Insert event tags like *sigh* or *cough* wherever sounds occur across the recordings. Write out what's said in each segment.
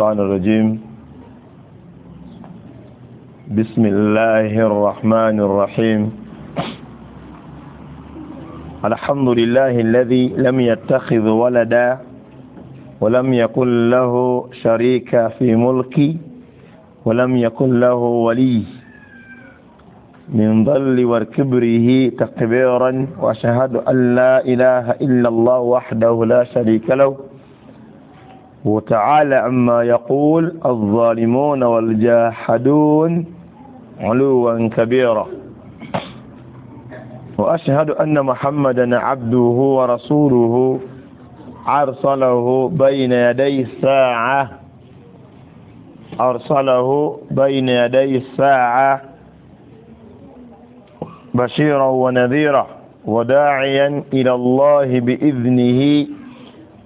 الشيطان الرجيم. بسم الله الرحمن الرحيم. الحمد لله الذي لم يتخذ ولدا ولم يكن له شريك في ملكي ولم يكن له ولي. من ظل وكبره تكبيرا وأشهد أن لا إله إلا الله وحده لا شريك له. وتعالى عما يقول الظالمون والجاحدون علوا كبيرا. وأشهد أن محمدا عبده ورسوله أرسله بين يدي الساعة. أرسله بين يدي الساعة. بشيرا ونذيرا وداعيا إلى الله بإذنه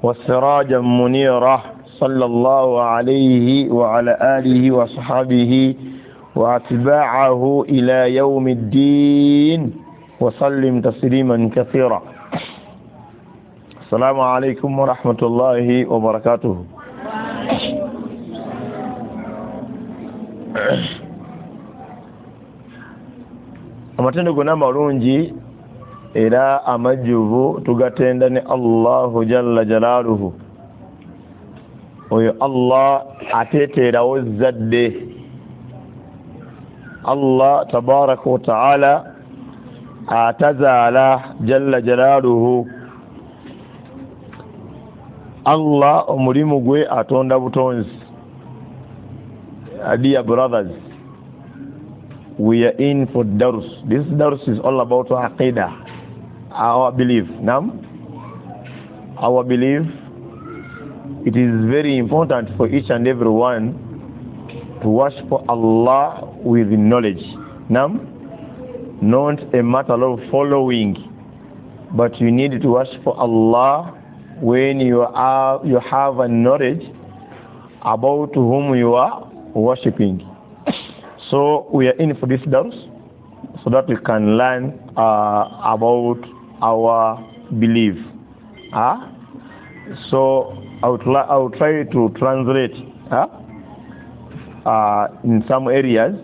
وسراجا منيرا. صلى الله عليه وعلى آله وصحبه وأتباعه إلى يوم الدين وسلم تسليما كثيرا. السلام عليكم ورحمة الله وبركاته. Amatendo gonna malungi era amajjuvu ne allahu jalla jalaaluhu oyo allah ateeterawo zadde allah tabaraka wataala atazaala jalla jalaaluhu allah omulimu gwe atonda butonzi dear brothers we are in for dars this dars is all about aqidah our belief now our belief it is very important for each and every one to worship Allah with knowledge now not a matter of following but you need to worship Allah when you are you have a knowledge about whom you are worshipping *coughs* so we are in for this dars so that we can learn uh, about our belief. Huh? So I would, I would try to translate huh? uh, in some areas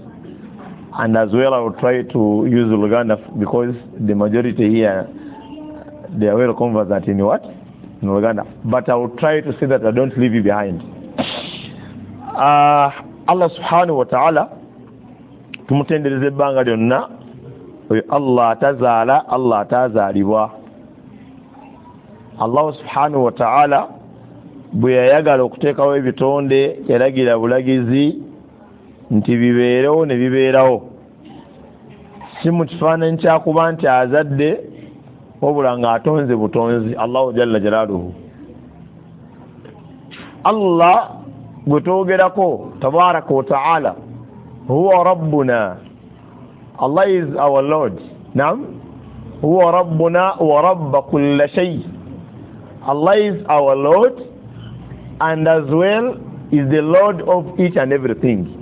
and as well I would try to use Luganda because the majority here they are well conversant in what? In Luganda. But I will try to say that I don't leave you behind. Uh, Allah subhanahu wa ta'ala tumutendereza ebbanga lyonna oyo allah atazaala allah atazaalibwa allahu subhanahu wataala bwe yayagala okuteekawo ebitonde yalagira bulagizi nti bibeerewo ne bibeerawo si mu kifaananyi kyakuba nti azadde wabula ng'atonze butonzi allahu jalla jalaaluhu allah gwe twogerako tabaraka wataala huwa rabbuna Allah is our Lord. Naam. Huwa Rabbuna wa Rabba kulla shay. Allah is our Lord and as well is the Lord of each and everything.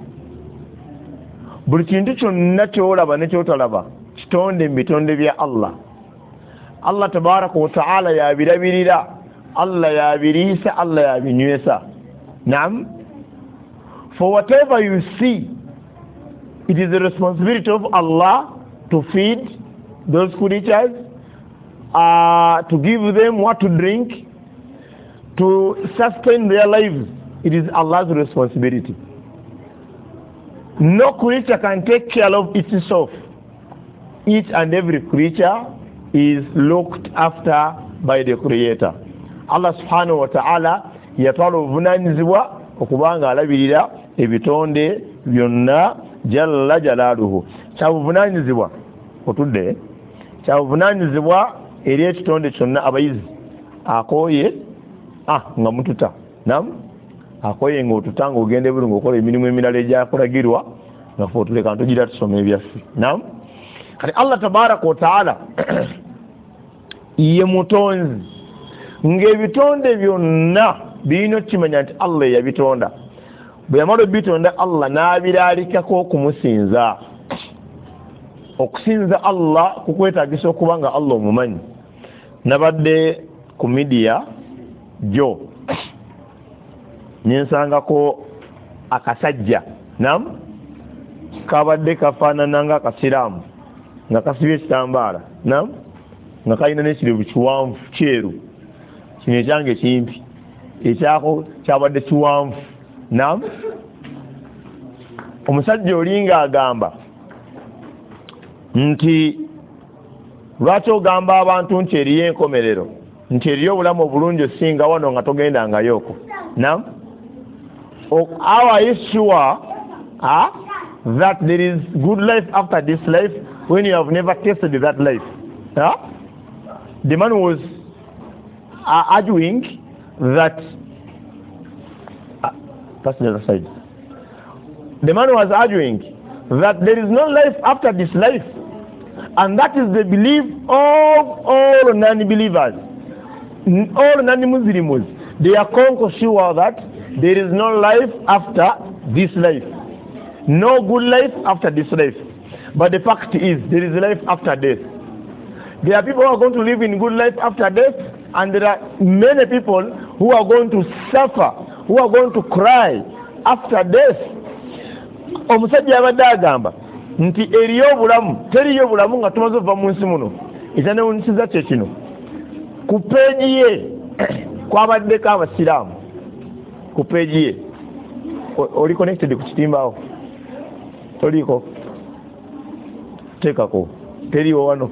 buli kintu kyonna kyolaba ne kyotalaba kitonde mu bitonde bya allah. Allah tabaraka wataala yabirabirira allah yabiriisa allah yabinywesa. Naam? For whatever you see it is the responsibility of Allah to feed those creatures, uh, to give them what to drink, to sustain their lives. It is Allah's responsibility. No creature can take care of itself. Each and every creature is looked after by the Creator. Allah subhanahu wa ta'ala yatwala obuvunanyizibwa okubanga alabirira ebitonde byonna jalla jalaaluhu kyabuvunanyizibwa otudde kyabuvunanyizibwa eri ekitonde kyonna abayizi akooye ah, nga mututa. Nam akooye nga otuta nga ogende buli ngaokola emirimu emirala egyakulagirwa nga fe otuleka ntugira tusoma ebyaffe. Nam kati allah tabaraka wataala ye mutonzi. Ng'ebitonde byonna birina okukimanya nti allah eyabitonda bwe yamala obitonda allah n'abiraalikako okumusinza okusinza allah kukwetagisa okuba nga allah omumanyi. Nabadde ku midiya jo nensangako akasajja nam? Kabadde kafaanana nga akasiraamu nga kasibye ekitambaala nam? Nga kalina nekirevu kiwanvu kyeru. Kino ekyange kimpi. Ekyako kyabadde kiwanvu nam? Omusajja olinga agamba nti lwaki ogamba abantu nti eriyo enkomerero? Nti eriyo obulamu obulungi osinga wano nga togendangayooko nam are you sure huh, that there is good life after this life when you have never tasted that life. Huh? the man was uh, arguing that uh, that's the other side. The man was arguing that there is no life after this life and that is the belief of all non-believers. All non-muslims. They are sure that there is no life after this life. No good life after this life. But the fact is there is life after death. There are people who are going to live in good life after death and there are many people who are going to suffer who are going to cry after death nti eriyo obulamu teriyo obulamu nga tumaze okuva mu nsi muno. Ekyanewunyisiza kye kino. Ku peegi ye *clears throat* kwabaddeko abasiraamu. Ku peegi ye. Oli connected ku kitimbawo? Toliiko teekako teriwo wano?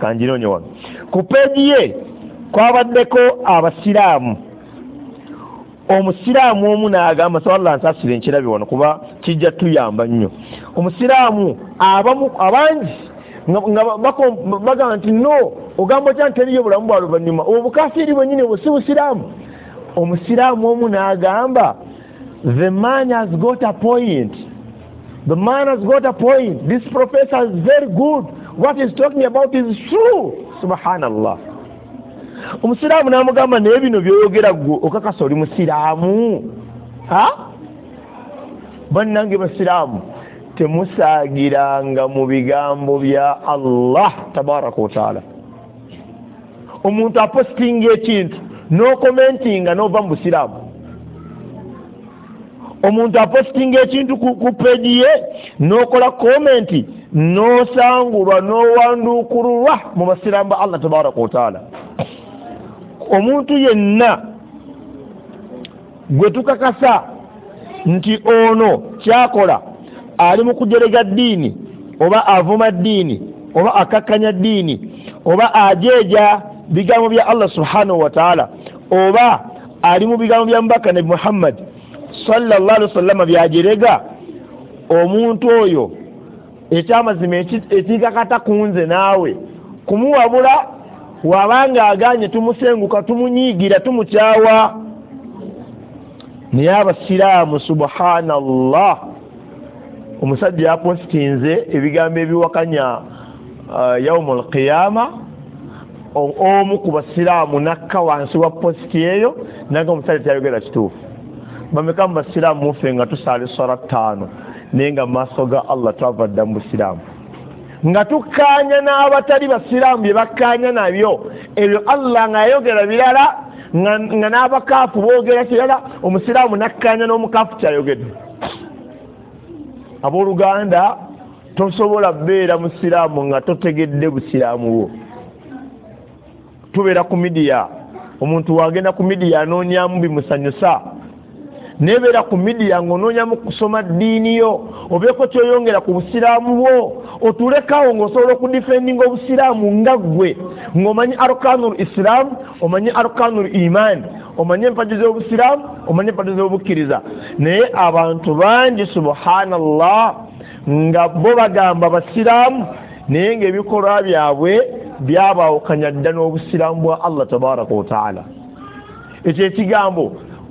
Kanjinoonye wano. Ku peegi ye kwabaddeko abasiraamu. Omusiraamu omu n'agamba sawalla nsaasire nkirabye wano kuba kijja tuyamba nnyo omusiraamu abamu abangi bagamba nti no ogamba nti teriyo bulamu bwa luvannyuma? Obwo bukafiiri bwennyini obwo si busiraamu. Omusiraamu omu n'agamba the man has got a point. The man has got a point. This professor is very good. What is talking about is true. Subhanallah. Omusiraamu n'amugamba naye bino byoyogera gwe okakasa oli musiraamu. Bannange basiraamu temusaagiranga mu bigambo bya allah tabaraka wataala omuntu apositinga ekintu n'okomentinga n'ova mu busiraamu. Omuntu apositinga ekintu ku peegi ye n'okola komenti n'osangulwa n'owanduukululwa mu basiraamu ba allah tabaraka wataala omuntu yenna gwe tukakasa nti ono kyakola ali mu kujerega ddiini oba avuma ddiini oba akakkanya ddiini oba ajeeja bigambo bya allah subhanahu wataala oba ali mu bigambo bya mubaka nabi muhammad sallallahu alaihi wasallama byajerega omuntu oyo ekyamazima ekikakata ku nze naawe. Kumuwabula wabanga aganye tumusenguka tumunyiigira tumukyawa naye abasiraamu subhanallah omusajja yapositinze ebigambo ebiwakanya uh, yaumu alqiyama omu ku basiraamu nakka wansi wa positi eyo naga omusajja tyayogera kituufu. Bameka mu basiraamu mufe nga tusaala eswala ttaano naye nga mu maaso ga allah twava dda mu busiraamu nga tukkaanya n'abatali basiraamu bye bakkaanya nabyo ebyo allah ng'ayogera birala nga n'abakaafu boogera kirala omusiraamu nakkaanya n'omukaafu kyayogedde abooluganda tosobola beera musiraamu nga totegedde busiraamu bwo. Tubeera ku midiya. Omuntu wagenda ku midiya anoonyamu bimusanyusa. Nebeera ku midiya ngaonoonyamu kusoma ddiini yo obeeko kyoyongera ku busiraamu bwo otulekawo ngaosobola okudifendinga obusiraamu nga ggwe. Ng'omanyi arkanul islam omanyi arkanul iman omanyi empagi z'obusiraamu omanyi empagi z'obukkiriza. Naye abantu bangi subhanallah nga bo bagamba basiraamu naye ngaebikolwa byabwe byabawukanya dda n'obusiraamu bwa allah tabaraka wataala ekyo ekigambo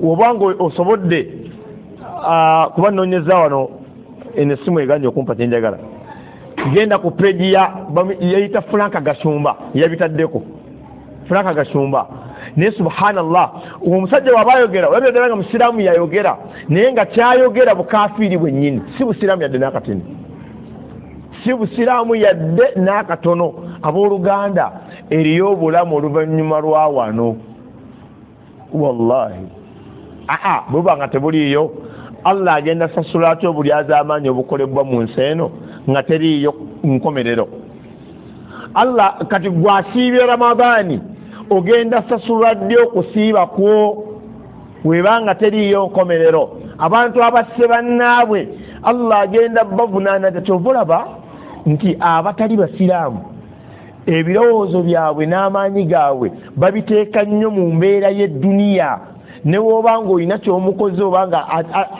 obanga osobodde kuba nonyeza wano eno esimu eganja okumpa kyenjagala genda ku peegi yayita franka gasumba yabitaddeko. Franka gasumba naye subhanallah. Omusajja waba ayogera olabyogera nga musiraamu yayogera naye nga kyayogera bukafiiri bwennyini si busiraamu yadde n'akatini. Si busiraamu yadde n'akatono. Abooluganda eriyo obulamu oluvannyuma lwa wano. Wallahi. Aa buba nga tebuliiyo allah agenda sasula atya obulyazi amaanyi obukolebwa mu nsi eno nga teriiyo nkomerero? Allah kati gwasiibye ramadaani ogenda sasulwa ddi okusiiba kwo? Webanga teriiyo nkomerero. Abantu abasse bannaabwe allah agenda bavunaana takyovulaba nti abatali basiraamu ebirowoozo byabwe n'amaanyi gaabwe babiteeka nnyo mu mbeera y'edduniya. Ne woobanga olina kyomukozi obanga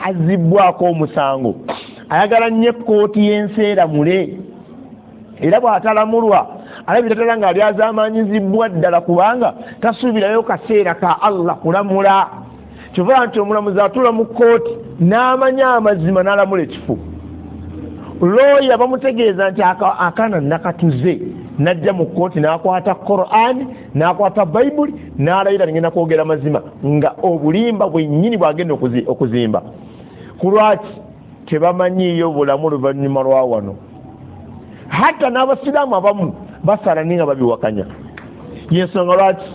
azibbwako omusango ayagala nnyo ekkooti y'enseera mule. Era bw'atalamulwa alabira ddala nga alyazaamanyizibwa ddala kubanga tasuubirayo kaseera ka allah kulamula. Kyova nti omulamuzi atula mu kkooti n'amanya amazima n'alamula ekifu. Looya bamutegeeza nti akaana nakatuze najja mu kkooti n'akwata qur'ani n'akwata bayibuli n'alayira nigenda kwogera mazima nga obulimba bwennyini bwagenda okuzimba. Ku lwaki? Tebamanyiiyo bulamu oluvannyuma lwa wano. Hatta n'abasiraamu abamu basala ninga babiwakanya. Yensonga lwaki?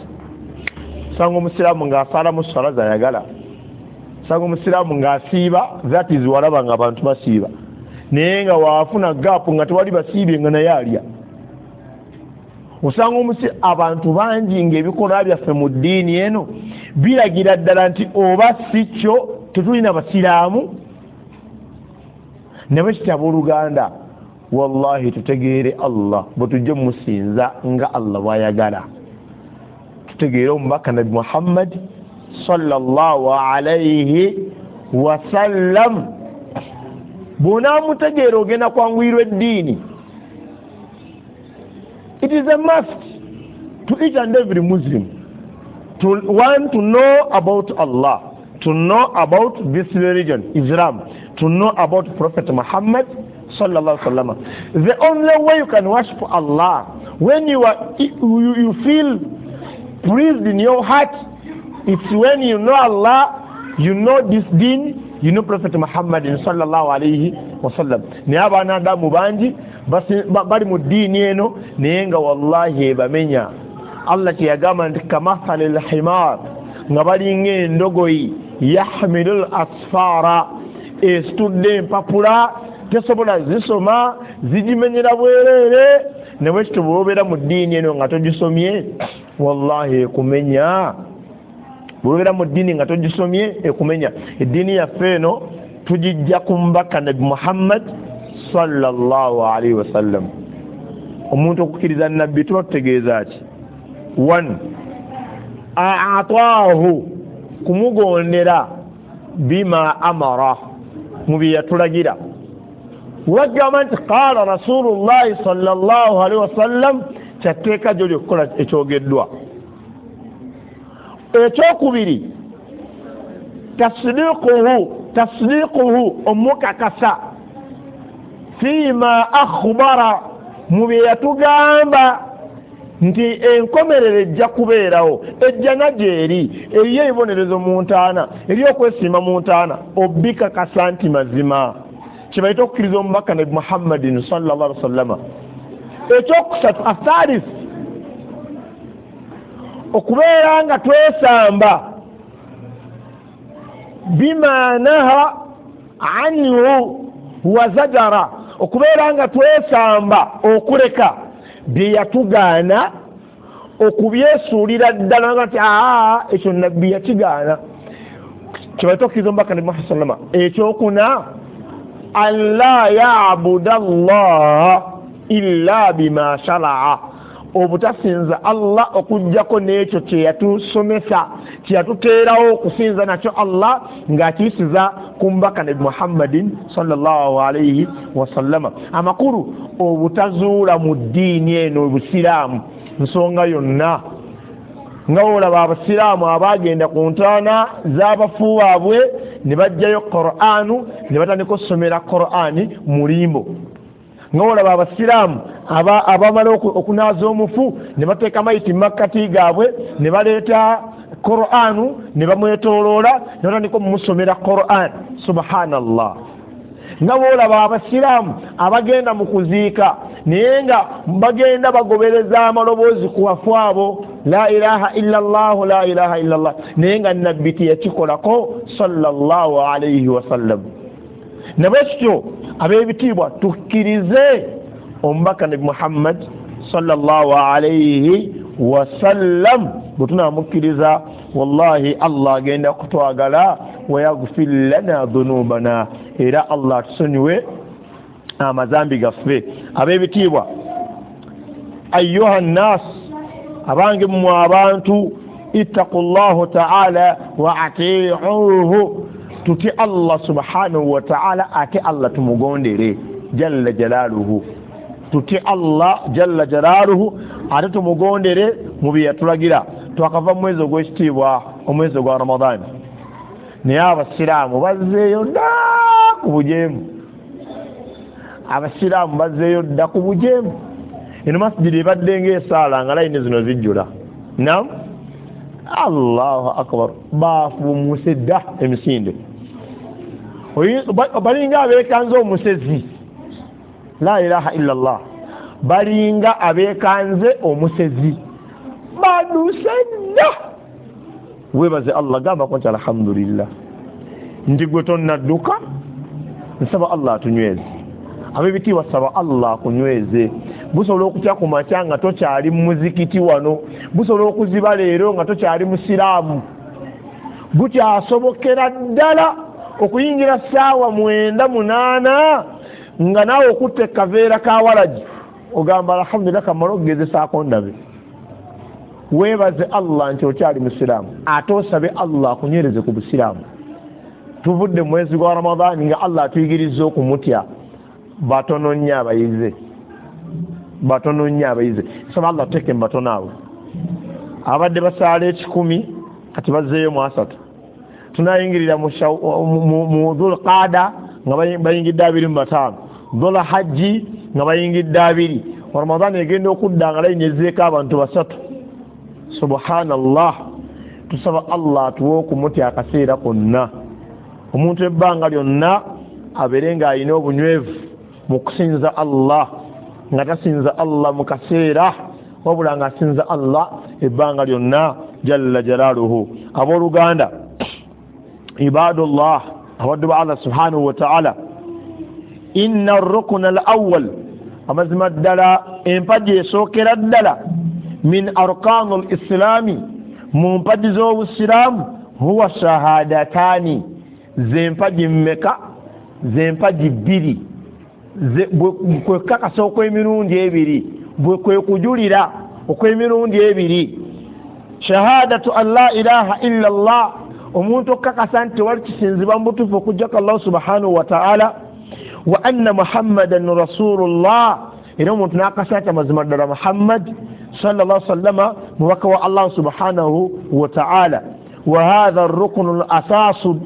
Sanga omusiraamu ng'asaalamu swala zayagala. Sanga omusiraamu ng'asiiba that is walaba nga abantu basiiba. Naye nga waafuna gaapu nga tewali basiibye nga naye alya. Osanga omusi abantu bangi ngaebikolwa byaffe mu ddiini eno biragira ddala nti oba si kyo tetulina basiraamu nabwe kitaba oluganda wallahi tutegeere allah. Bwetujja mumusinza nga allah bwayagala tutegeere omubaka nabi muhammad sallallahu alaihi wasallam bwonaamutegeera ogenda kwanguyirwa eddiini it is a must to each and every muslim to want to know about allah to know about this religion islam to know about prophet muhammad sallallahu alaihi wasallam. The only way you can worship allah when you are you, you feel pleased in your heart it's when you know allah you know this deen you know prophet muhammad sallallahu alaihi wasallam. Naye abaanadamu bangi bali mu ddiini eno naye nga wallahi ebamenya allah kyeyagamba nti kamathali lhimar nga balinga endogoyi yahmilu l asfara esitudde empapula tesobola zisoma zigimenyera bwereere ne bwekito bwobeera mu ddiini eno nga togisomye wallahi ekumenya. Bwobeera mu ddiini nga togisomye ekumenya. Eddiini yaffe eno tugijja ku mbaka nabi muhammad sallallahu alaihi wasallam. Omuntu okukkiriza nabbi tuba tutegeeza ki? One ataahu kumugondera bima amara mu bye yatulagira wagamba nti qaala rasulullahi sallallahu alaihi wasallam? Kyatteeka gyoli okukola ekyogeddwa ekyokubiri tasdiquhu tasdiquhu omukakasa. Fiima akhbara mu bye yatugamba nti enkomerero ejja kubeerawo ejjana gyeri eriyo ebibonerezo mu ntaana eri okwesimba mu ntaana obikakasa nti mazima kyebaita okukkiriza omubaka nabi muhammadin salllah ali wasallama ekyokusatu athalis okubeera nga twesamba bimanaha anhu wazajara okubeera nga twesamba okuleka bye yatugaana okubyesuulira ddala nga ti aa ekyo nabbi yakigaana. Kyebaita okukkiriza omubaka nabi muhammad sallama ekyokuna an la yabuda llaha illa bima sharaa obutasinza allah okugjako n'ekyo kyeyatusomesa kyeyatuteerawo okusinza nakyo allah ng'akiyisiza ku mbaka nabi muhammadin salllahalaihi wasallama amakulu obutazuula mu ddiini eno obusiraamu nsonga yonna. Nga olaba abasiraamu abagenda ku ntaana z'abafu baabwe ne bajjayo qur'anu ne batandika okusomera qur'ani mulimbo nga olaba abasiraamu abamala okunaaza omufu ne bateeka mayiti mumakkati gaabwe ne baleeta qur'anu ne bamwetoloola ne batandika omumusomera qur'an. Subhanallah nga boolaba abasiraamu abagenda mu kuziika naye nga bagenda bagobereza amaloboozi ku wafu abo la ilaha illa llahu la ilaha illa llah naye nga nabbi teyakikolako sallallahu alaihi wasallam nabwe kityo ab'ebitiibwa tukkirize omubaka nabi muhammad sallallahu alaihi wasallam bwe tunamukkiriza wallahi allah agenda kutwagala wayagfir lana dhunubana. Era allah atusonyiwe amazambi gaffe. Ab'ebitiibwa ayuha nnas abange mmwe abantu ittaku llahu taala wa atiuhu tuti allah subhanahu wa taala ate allah tumugondere jalla jalaaluhu. Tuti allah jalla jalaaluhu ate tumugondere mu bye yatulagira twakava mu mwezi ogw'ekitiibwa omwezi ogwa ramadaani naye abasiraamu bazzeeyo dda ku bujeemu. Abasiraamu bazzeeyo dda ku bujeemu. Eno masijidi ebadde ngaesaala nga layini zino zijjula. Nam? Allahu akbar. Baafumuse dda emisinde. Balinga abeekanze omusezi. La ilaha illa llah balinga abeekanze omusezi baduse dda webaze allah gambako nti alhamdulillah. Nti gwe tonnadduka nsaba allah atunyweze. Abebitiibwa saba allah akunyweze. Busobola okutya ku makya nga tokyali mumuzikiti wano. Busobola okuziba leero nga tokyali musiraamu bukyasobokera ddala okuyingira saawa mwenda munaana nga naawe okutta ekaveera ka walagi ogamba alhamdulillah kamala okugezesaako ndabe weebaze allah nti okyali musiraamu ate osabe allah akunyereze ku busiraamu. Tuvudde mu mwezi gwa ramadaani nga allah atuyigiriza okumutya batono nnyo abayize. Batono nnyo abayize. Saba allah tuteeke mu batono abo. Abadde basaala ekikumi kati bazzeeyo mu asatu. Tunayingirira mu dhulqaada nga bayingidde abiri mu bataano. Dhul hajji nga bayingidde abiri. Ramadaani egenda okudda nga layinyezeeko abantu basatu subhanallah. Tusaba allah atuwe okumutya akaseera konna. Omuntu ebbanga lyonna abeere ng'alina obunywevu mu kusinza allah nga tasinza allah mu kaseera wabula nga asinza allah ebbanga lyonna jalla jalaaluhu. Abooluganda *clears throat* ibadullah abaddu ba allah subhanahu wataala inna arukuna al awal amazima ddala empagi esookera ddala min arkanu lislaami mu mpagi z'obusiraamu huwa shahadataani zempagi mmeka zempagi bbiri kwekakasa okw'emirundi ebiri bwe kwe kujulira okw'emirundi ebiri shahadatu an la ilaha illa llah omuntu okukakasa nti tewali kisinzibwa mu butuufu okujjako allahu subhanahu wa taala wa anna muhammadan rasulullah era omuntu nakasa nti amazima ddala muhammad mubaka wa allah subhanahu wa taala. Wa hatha rukunu l asaasu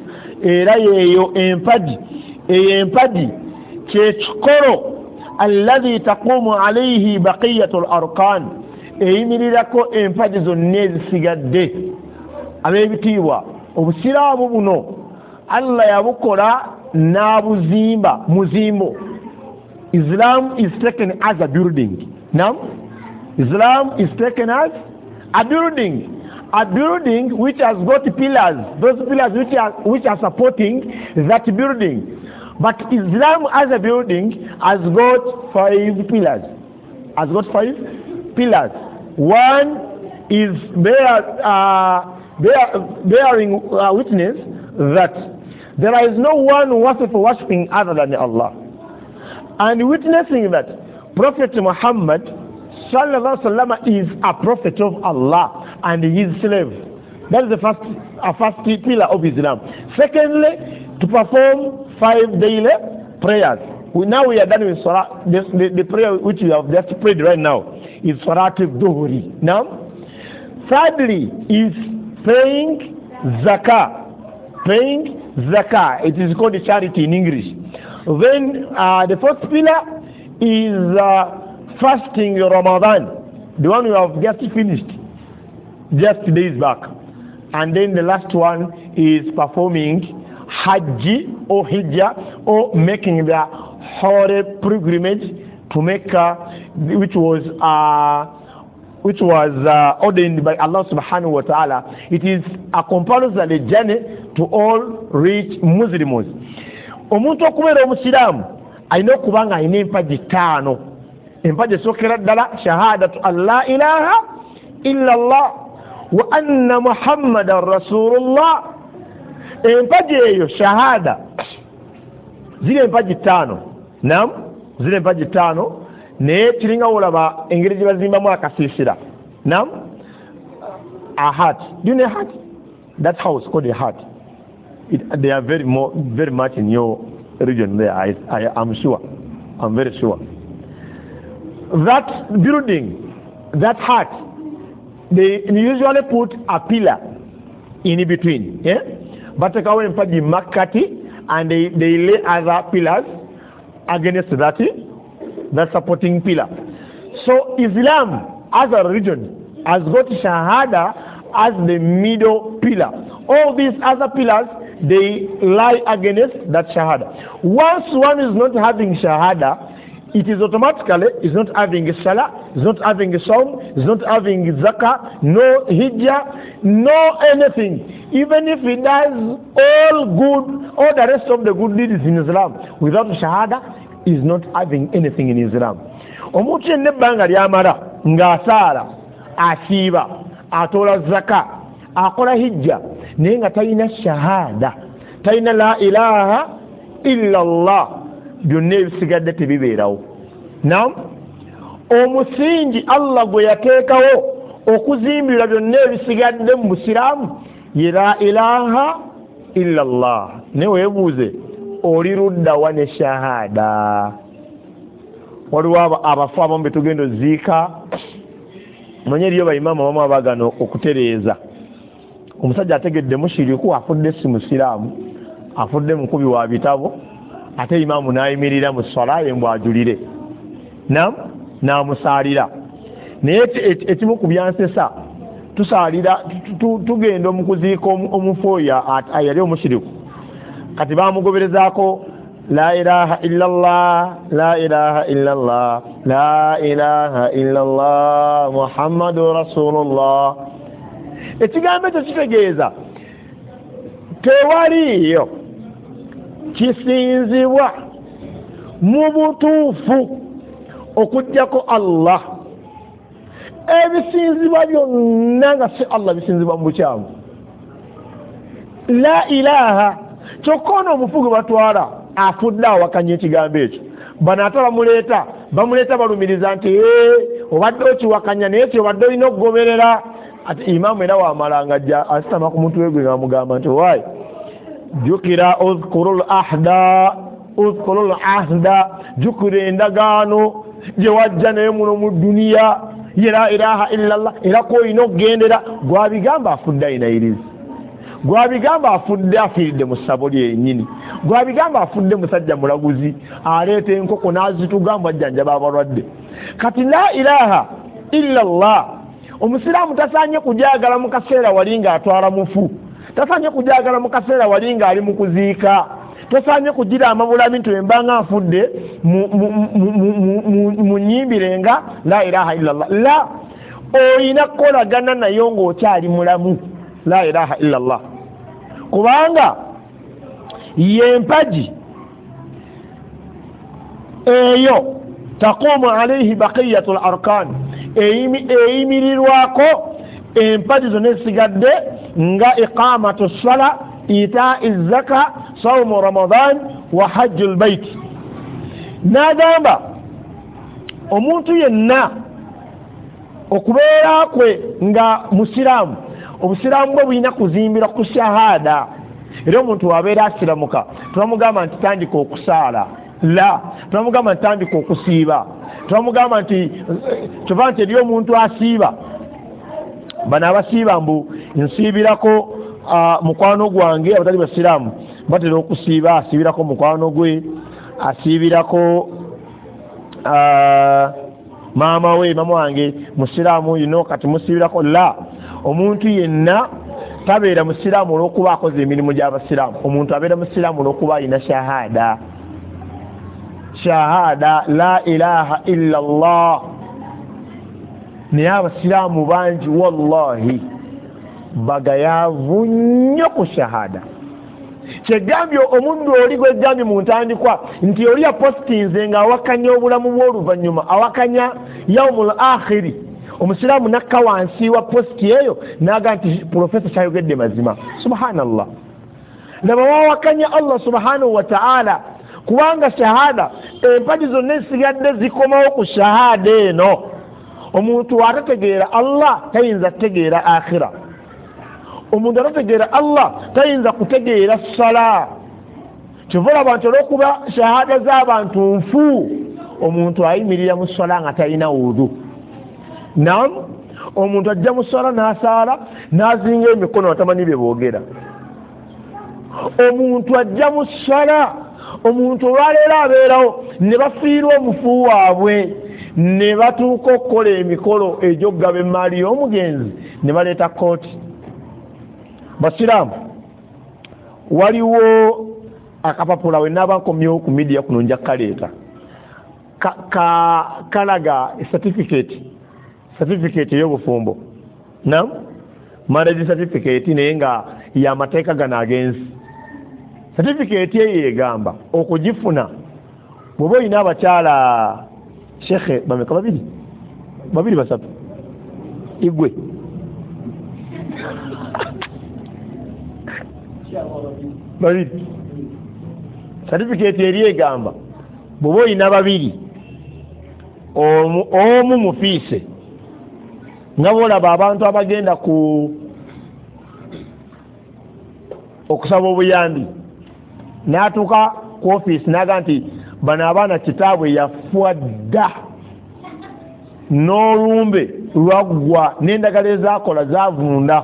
era yeeyo empagi eyo empagi kyekikolo allahi taqumu alaihi baqiyatu l arkan. Eyimirirako empagi zonna ezisigadde ab'ebitiibwa obusiraamu buno allah yabukola n'abuzimba muzimbo. Islam is taken as a building. Nam islam is taken as a building a building which has got pillars those pillars which are, which are supporting that building. But islam as a building has got five pillars has got five pillars. One is bear, uh, bear, bearing uh, witness that there is no one worthy for worshipping other than Allah. And witnessing that prophet muhammad sallallahu is a prophet of allah and his slave. That is the first uh, first pillar of islam. Secondly to perform five daily prayers. We, now we are done with salah the, the, the prayer which we have just prayed right now is salat dhuhri now thirdly is paying zakah. Paying zakah. It is called charity in english. Then uh, the fourth pillar is uh, fasting your ramadan the one we have just finished just days back. And then the last one is performing hajj or hijjah or making the holy pilgrimage to Mecca, which was uh, which was uh, ordained by Allah subhanahu wa ta'ala, it is a compulsory journey to all rich Muslims. omuntu okubeera omusiraamu alina okuba nga empagi ttaano empagi esookera ddala shahadatu an la ilaha illa llah wa anna muhammadan rasulullah. Empagi eyo shahada. Ziri empagi ttaano nam ziri empagi ttaano naye kiringa wolaba engeri gye bazimbamu akasiisira nam a heart. Do you know heart? That house called a heart. It, they are very more very much in your region there I, I am sure. I'm very sure that building that hut, they usually put a pillar in between yeah batekawo empagi makkati and they, they lay other pillars against that that supporting pillar. So Islam as a religion has got Shahada as the middle pillar. All these other pillars, they lie against that Shahada. Once one is not having Shahada, it is automatically is not having salah, is not having song, is not having zakah, no hijjah, no anything. Even if he does all good, all the rest of the good deeds in Islam, without shahada, is not having anything in islam omuntu yenna ebbanga lyamala ng'asaala asiiba atoola zaka akola hijja naye nga talina shahada talina la ilaha illa llah byonna ebisigadde tebibeerawo. Nam omusingi allah gwe yateekawo okuzimbirwa byonna ebisigadde mu busiraamu ye la ilaha illa llah naye weebuuze oli luddawa ne shahada waliwo abafu abamu betugenda oziika? Manye eriyo bayimamu abamu abagana okutereeza. Omusajja ategedde mushiriku afudde si musiraamu afudde mukubi wa bitabo ate imaamu nayimirira mu sola ye mbwajulire. Nam namusaalira. Naye ekimu ku byansesa tusaalira tugenda omukuziika omufu oyo yali omushiriku. Kati bamugoberezaako la ilaha illallah la ilaha illallah la ilaha illallah muhammadu rasulullah. Ekigambo ekyo kitegeeza tewaliyo kisinzibwa mu butuufu okugjako allah. Ebisinzibwa byonna nga si allah bisinzibwa mu bukyamu. La ilaha kyokka ono omufu gwe batwala afudde awakanya ekigambo ekyo. Bano ate bamuleeta bamuleeta balumiriza nti obadde okiwakanya naye ti obadde olina okugoberera? Ati imaamu era wamalanga jja asitama ku mutwe gwe ngamugamba nti wayi jukira uzkuru l ahda uzkuru l ahda jukira endagaano gye wajja naye muno mu duniya ye la ilaha illallah era kwoyina okugendera gwabigamba afudde ayinayirizi gwabigamba afudde afiiridde mu ssabo lyenyini gwabigamba afudde musajja mulaguzi aleeta enkoko n'azitugamba ajjanjaba abalwadde. Kati la ilaha illa llah omusiraamu tasanye kujagala mu kaseera wali ng'atwala mufu tasanye kujagala mu kaseera wali ng'ali mu kuziika. Tosanye kugiramba bulabi nti wembanga nfudde mu nyimbire nga la ilaha illa llah la oyina kukolagana nayo ng'okyali mulamu. La ilaha illa llah kubanga yempagi eyo taqumu alaihi baqiyatu larkan eyimirirwako empagi zonna ezisigadde nga iqamatu sala itai zaka saumu ramadan wa hajju lbaiti n'agamba omuntu yenna okubeera kwe nga musiraamu obusiraamu bwe bulina kuzimbira ku shahada. Era omuntu wabeera asiramuka tebamugamba nti tandika okusaala. La tebamugamba nti tandika okusiiba. Tebamugamba nti kyova nti eri omuntu asiiba bano abasiiba mbu nsiibirako mukwano gwange abatali basiraamu batera okusiiba asiibirako mukwano gwe asiibirako maama we maama wange musiraamu yino kati musiibirako la. Omuntu yenna tabeera musiraamu olwokuba akoze emirimu gy'abasiraamu. Omuntu abeera musiraamu olwokuba alina shahada shahada la ilaha illa llah naye abasiraamu bangi wallahi bagayaavu nnyo ku shahada. Kyegambye omundu oli gwegambye mu ntandikwa nti oli apositinze ng'awakanya obulamu bw'oluvannyuma awakanya yaumul akhiri omusiraamu nakka wansi wa positi eyo naga nti profesa kyayogedde mazima. Subhanallah. Laba wawakanya allah subhanahu wataala kubanga shahada empagi zonna ezisigadde zikomawo ku shahada eno omuntu atategeera allah tayinza kutegeera akhira omuntu atategeera allah tayinza kutegeera sala. Kiva olaba nti olwokuba shahada z'abantu nfu omuntu ayimirira mu sala nga talina wudu nam omuntu ajja mu sala n'asaala n'azinga emikono atamanyi bye boogera. Omuntu ajja mu sala omuntu olwaleero abeerawo ne bafiirwa omufu waabwe ne batuuka okukola emikolo egyokugaba emaali y'omugenzi ne baleeta kooti basiraamu waliwo akapapula we naaba nkomyewo ku midiya kuno nja kukaleeta. Kalaga certificate certificate ey'obufumbo. Nam marriage certificate naye nga yamateeka gano agenzi certificate eyo egamba okugifuna. Bweba olina abakyala shekhe bameka babiri babiri basatu igwe babiri certificate eri egamba. Bweba olina babiri omu mufiise nga bolaba abantu abagenda ku okusaba obuyambi. N'atuuka ku ofiisi naga nti bano abaana kitaabwe yafuwa dda n'olumbe lwaggwa n'endagala ezakola zavunda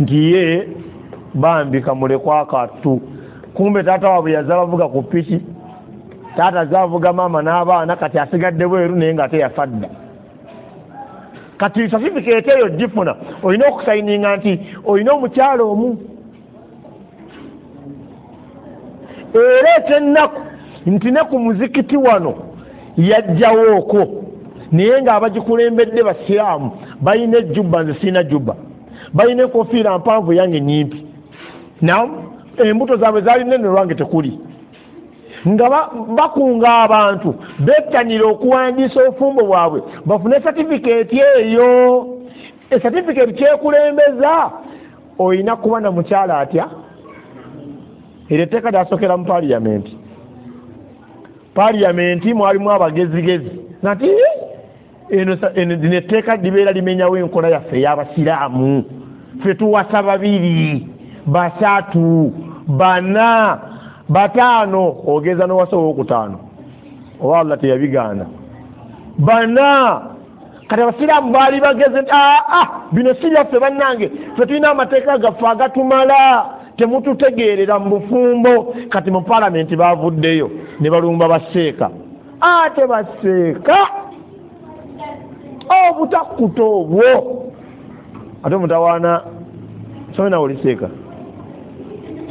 nti ye bambika mulekwakatu kumbe taata waabwe yaza bavuga ku piki taata zavuga maama n'abaana kati asigadde bweru naye nga teyafa dda kati satifikeeti eyo gifuna olina okusayininga nti olina omukyalo omu. Era ekyennaku nti ne ku muzikiti wano yajjawooko naye ng'abagikulembedde basiraamu balina ejjubba nze sirina jubba balina enkofiira mpanvu yange nyimpi nam embuto zaabwe zaali nene olwange tekuli. Nga bakunga abantu bettanira okuwandiisa obufumbo bwabwe bafune satifikeeti eyo. Esatifikeeti kyekulembeza olina kuba na mukyala atya? Era etteeka lyasokera mu paliyamenti paliyamenti mwalimu abagezigezi. Nati lino etteeka libeera limenyawo enkola yaffe ey'abasiraamu. Ffe tuwasa babiri basatu bana bataano. Ogeza nowasa owokutaano oba allah teyabigaana. Bana kati abasiraamu baali bageze nti aa bino si byaffe bannange. Ffe tulina amateeka gaffe agatumala temututegeerera mu bufumbo kati mu palamenti bavuddeyo ne balumba baseeka. Ate baseeka obutakkuta obwo. Ate omutawaana sobe nawe oliseeka?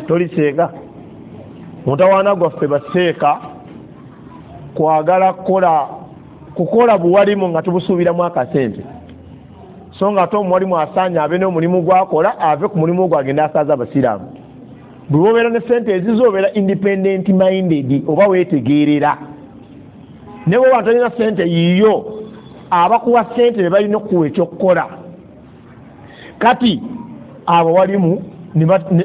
Toliseeka? Mutawaana gwaffe baseeka kwagala kukola kukola buwalimu nga tubusuubiramu akasente. So nga ate omuwalimu asaanye abe n'omulimu gwakola ave ku mulimu gwo agende asaaza abasiraamu bwe bobeera ne sente ezizo obeera independent minded oba weetegeerera naye bwe bantu alina sente yiyo abakuwa sente be balina okuwa ekyokukola. Kati abo walimu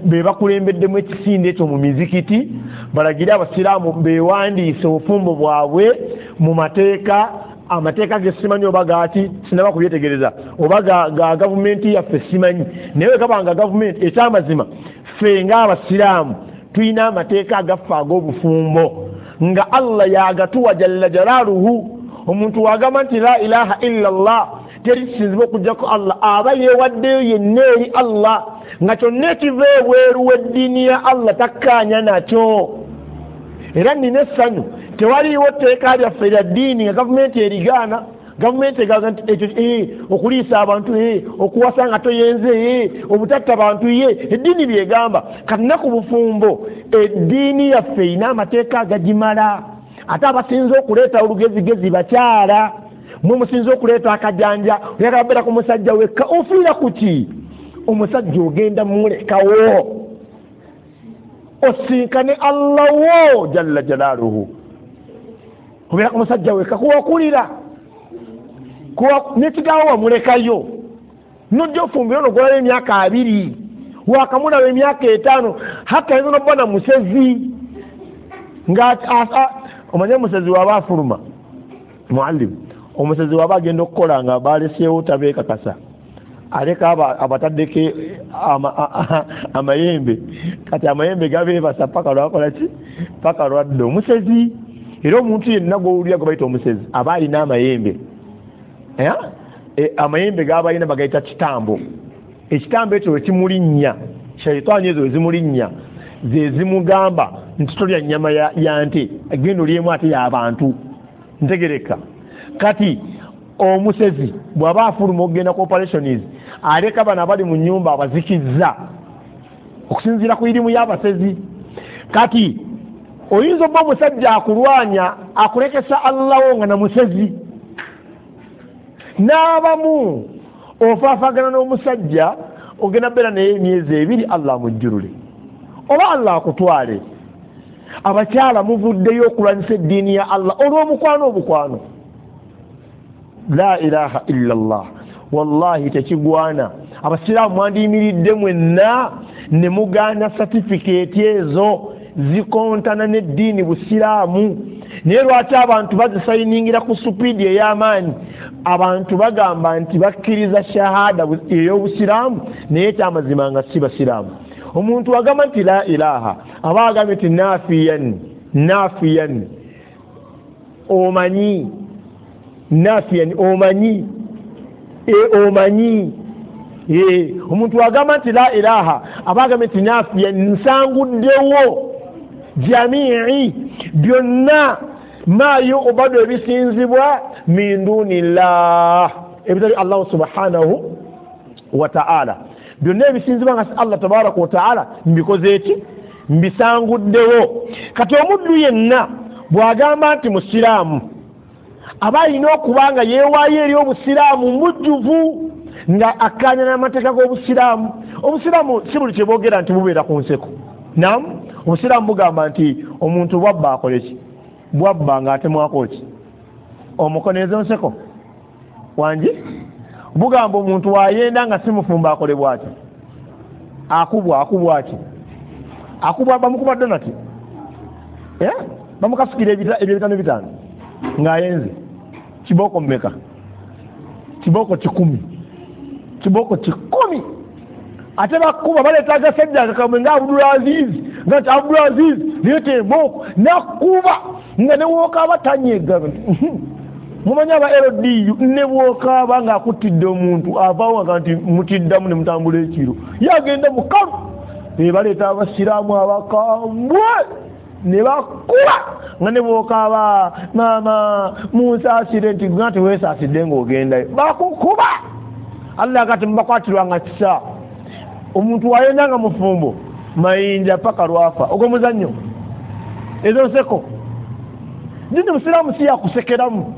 be bakulembeddemu ekisinde ekyo mu mizikiti balagire abasiraamu bewandiise obufumbo bwabwe mu mateeka amateeka ge simanyi oba gaaki sinaba kubyetegereza oba ga gavumenti yaffe simanyi. Naye wekabanga gavumenti ekyamazima ffe ngaabasiraamu tulina amateeka agaffe ag'obufumbo nga allah yagatuwa jalla jalaaluhu omuntu wagamba nti la ilaha illa llah teri kisinzibwa okugjako allah aba yeewaddeyo yenna eri allah nga kyonna ekiva ebweru w'eddiini ya allah takkaanya nakyo. Era nina essanyu tewaliiwo tteeka lyaffe lya ddiini nga gavumenti erigaana gavumenti egaga nti ekyo okuliisa abantu okuwasa nga toyenze obutatta abantu ye eddiini byegamba kati naku bufumbo eddiini yaffe erina amateeka agagimala ate abasinze okuleeta olugezigezi bakyala mwe musinze okuleeta akajanja oyagala beera ku musajja wekka ofiira ku ki? Omusajja ogenda mumulekawo osinkane allah wo jalla jalaaluhu. Obeera ku musajja wekka kuwakulira nekigawo wamulekayo nojja ofumbire ono gwolaba emyaka abiri. Wakamulaba emyaka etaano haka yinza nokuba na musezi. Nga omanye omusezi waba afuluma. Muallimu omusezi waba agenda okukola nga baleseewo tabeekakasa. Aleka abataddeko amayembe. Kati amayembe gabeebasa paka lwakolaki paka lwadde omusezi era omuntu yenna gwowulira gwe bayita omusezi aba alina amayembe amayembe gabalina bagayita kitambo. Ekitambo ekyo wekimulinnya shaitaani ezo wezimulinnya zezimugamba nti tolya nyama ya nte. Genda olyemu ate yabantu ntegereka. Kati omusezi bw'aba afuluma okugenda ku operations aleka bano abali mu nyumba abazikizza okusinziira ku irimu y'abasezi. Kati oyinza oba omusajja akulwanya akulekesa allawo nga namusezi n'abamu ofaafagana n'omusajja ogenda beera naye emyezi ebiri allah amujjulule. Oba allah akutwale. Abakyala muvuddeyo okulwanyisa eddiini ya allah olw'omukwano obukwano la ilaha illa llah wallahi tekigwana. Abasiraamu mwandiyimiridde mwenna ne mugaana satifikeeti ezo zikontana n'eddiini busiraamu naye lwaki abantu bazisayiningira ku supiidi ey'amaanyi? Abantu bagamba nti bakkiriza shahada ey'obusiraamu naye ekyamazima nga si basiraamu. Omuntu agamba nti la ilaha aba agambye nti nafiyan nafiyan omanyi nafiyan omanyi e omanyi. E omuntu agamba nti la ilaha aba agambye nti nafiyan nsanguddewo jamii byonna ma yubadu ebisinzibwa min dunillah ebitali allahu subhanahu wataala byonna ebisinzibwa nga allah tabaraka wataala mbikoze eki? Mbisanguddewo. Kati omuddu yenna bw'agamba nti musiraamu aba alina okuba nga yeewaayo eri obusiraamu mujjuvu nga akkanya n'amateeka g'obusiraamu. Obusiraamu si buli kyebwogera nti bubeera ku nseko. Nam obusiraamu bugamba nti omuntu bwabba akoleki bwabba ng'atemwako ki? Omukono ezo nseko. Wangi bugamba omuntu wayenda nga simufumba akolebwa ati akubwa akubwa ki? Akubwa bamukuba donati bamukasukira ebyo bitano bitaano ng'ayenze. Kibooko mumeka kibooko kikumi? Kibooko kikumi? Ate bakuba baleeta agasajja akakamwe nga abdulazizi nga nti abdulazizi leeta ebooko nakuba nga newokaaba tanyega mumanyi aba ldu *laughs* ne bwokaaba ngaakuttidde omuntu avaawo nga nti mutiddamu ne mutambula ekiro. Yagenda mukalu ebaleeta abasiraamu abakambwe ne bakuba. Nga ne bwokaaba maama munsaasire nti nga teweesaasidde ngaogendayo bakukuba. Allah kati mubakwatirwanga kisa. Omuntu wayendanga mufumbo mayinja paka lwafa. Ogwo muzannyo? Ezo nseko dini busiraamu si yakusekeramu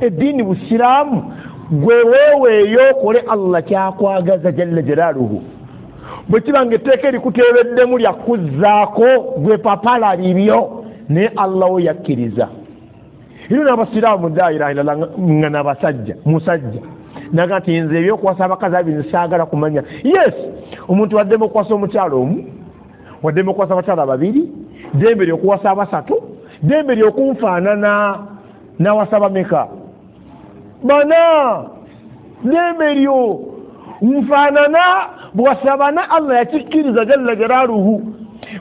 eddiini busiraamu gwe weeweeyo okole allah kyakwagaza jalla jalaaluhu. Bwe kiba nga etteeka erikuteebeddemu lyakuzzaako gwe papala libyo naye allah we yakkiriza. Ero n'abasiraamu dairailala nga nabasajja musajja. Naga nti nze ebyokuwasa abakazi abi nsaagala kumanya. Yes omuntu waddemu okuwasa omukyalo omu waddemu okuwasa abakyala babiri dembe lyokuwasa abasatu dembe lyokunfaanana nawasa bameka bana dembe lyo nfaanana bwasabana allah yakikkiriza jalla jalaaluhu.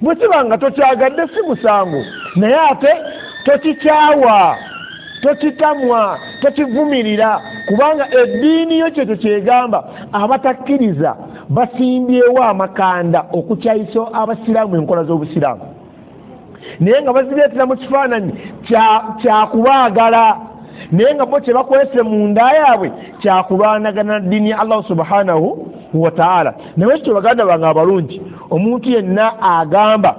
Bwe kiba nga tokyagadde si musango naye ate tokikyawa tokitamwa tokivumirira kubanga eddiini yo kyekyo kyegamba abatakkiriza basimbyewo amakanda okukyayisa abasiraamu enkola z'obusiraamu naye nga bazireetera mu kifaananyi kyakubaagala naye nga bo kyebakwese mu nda yaabwe kyakulwanagana na ddiini ya allahu subhanahu wataala naye ekyo baganda bange abalungi omuntu yenna agamba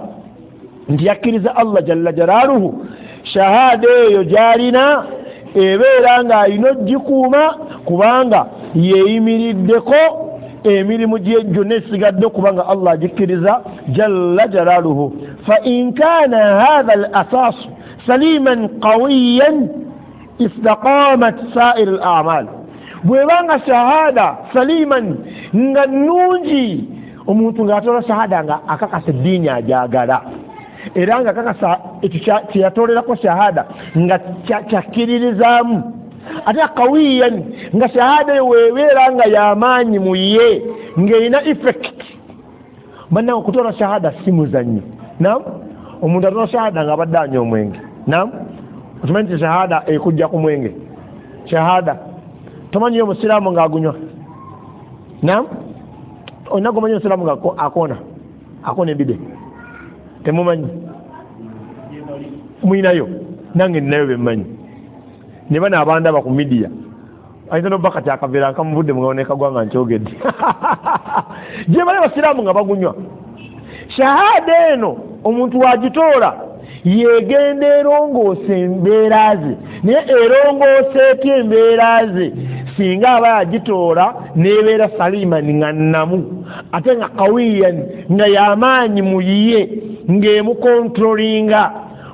nti yakkiriza allah jalla jalaaluhu shahada eyo gyalina ebeera ng'alina ogikuuma kubanga yeeyimiriddeko emirimu gye gyonna esigadde okubanga allah agikkiriza jalla jalaaluhu. Fa in kaana hatha al asaasu saliman qawiyan istaqamat sairi l amal bwebanga shahada saliman nga nungi omuntu ngaatola shahada nga akakasa eddiini ajagala era nga akakasa ekyo kyeyatolerako shahada nga kyakkiririzaamu ate kawiyan nga shahada eyo webeera nga yamaanyi mu ye ngaerina effect. Banna okutola shahada si muzannyo. Nam omuntu atola shahada nga abadde anya omwenge. Nam okimanyi nti shahada ekujja ku mwenge. Shahada. Tomanyiyo omusiraamu ngaagunywa nam olina gumanyi omusiraamu nga akoona. Akoona ebide. Temumanyi. Mwinayo nange ninayo bemmanyi ne bana abandaba ku midiya ayinza nobaka kyakaveera nkamuvudde mugaonekagwanga nkyogedde. *laughs* Gye bali abasiraamu nga bagunywa. Shahada eno omuntu wagitoola yegenda erongoosa embeera ze. Naye erongoosa etya embeera ze? Singa aba yagitoola nebeera salimani nga namu ate nga kawiyan nga yamaanyi muyiye ng'emukontrolinga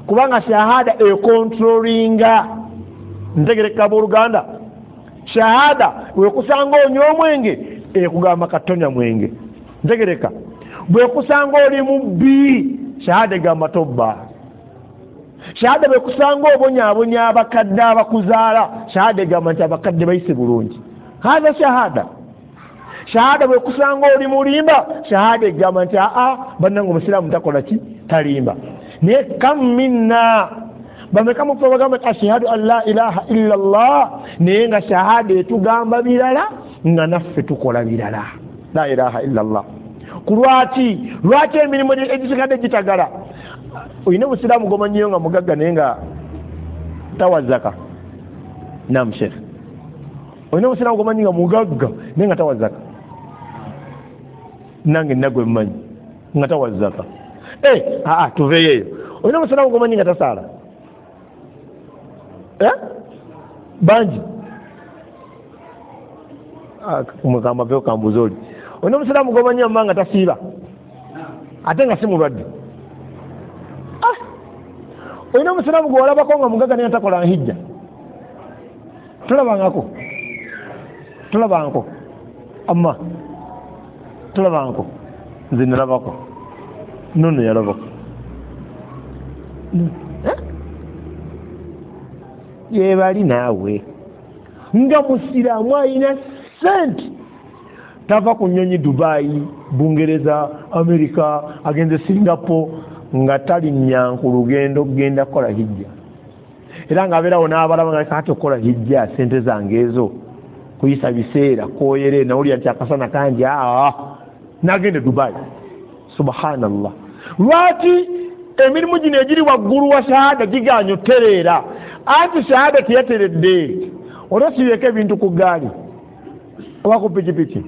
kubanga shahada ekontrolinga ntegereka booluganda shahada bwekusanga onywa omwenge ekugamba katonya mwenge. Ntegereka bwekusanga oli mubbi shahada egamba tobba. Shahada bwekusanga obonyabonya abakadde abakuzaala shahada egamba nti abakadde bayise bulungi. Hatha shahada. Shahada bwekusanga oli mulimba shahada egamba nti aa bannanga omusiraamu takola ki? Talimba. Naye kam minna bameka mufe bagamba ti ashhadu an la ilaha illa llah naye nga shahada etugamba birala nga naffe tukola birala. La ilaha illa llah ku lwaki? Lwaki emirimu egisigadde gitagala? Oyina obusiraamu gomanyiyo nga mugagga naye nga tawazaka. Nam shekh olina obusiraamu gomanyi nga mugagga naye nga tawazaka. Nange nagwe mmanyi nga tawazaka. Eh, aa tuveyo eyo olina obusiraamu gomanyi nga tasaala? Bangi kamaveo kambuza oli olina omusiraamu gomanyi amma nga tasiiba ate nga si mulwadde olina omusiraamu gwewalabako nga mugaga naye takola nhijja tolabangako tolabangako amma. Tolabangako nze nalabako nono yalabako yebali naawe. Nga musiraamu alina sente tava ku nyonyi dubayi bungereza amerika agenze singapore nga talinnya ku lugendo kugenda kukola hijja. Era ngaabeerawo n'abalaba nga kati okukola hijja sente zange ezo kuyisa biseera koyere nawulira nti akasana kangi aa nagende dubayi subhanallah. Lwaki emirimu gino egiri waggulu wa shahada giganya otereera anti shahada teyateredde olwosibireko ebintu ku gaali oba ku pikipiki.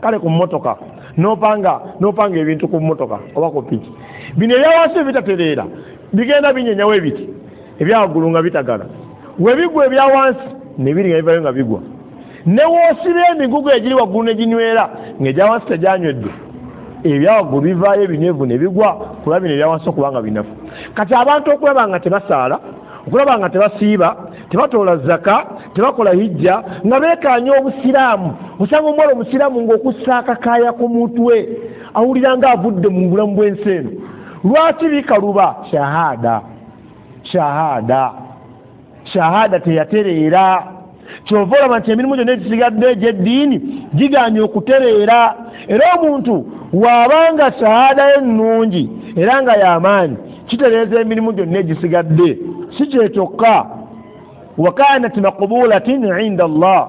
Kale ku mmotoka. Nopanga nopanga ebintu ku mmotoka. Oba ku piki. Bino ebyawansi ebitatereera bigenda binyenyawo ebiti. Ebyawaggulu nga bitagala. Webigwa ebyawansi nebiri nga bivayo nga bigwa. Newoosiba emigugu egiri waggulu neginywera ngaegyawansi tejanywedde. Ebyawaggulu bivaayo ebinevu nebigwa kulaba bino ebyawansi okubanga binafu. Kati abantu okulaba nga tebasaala okulaba nga tebasiiba tebatoola zaka tebakola hijja nga beekanya obusiraamu. Osanga omuwala omusiraamu ngaokussa akakaaya ku mutwe awulira nga avudde mu bulamu bw'ensi eno. Lwaki bikaluba? Shahada. Shahada. Shahada teyatereera. Kyova olaba nti emirimu gyonna egisigadde egyeddiini giganye okutereera. Era omuntu waabanga shahada ye nnungi era nga yamaanyi kitereeza emirimu gyonna egisigadde si kyekyokka wakanat maqbulatin inda allah.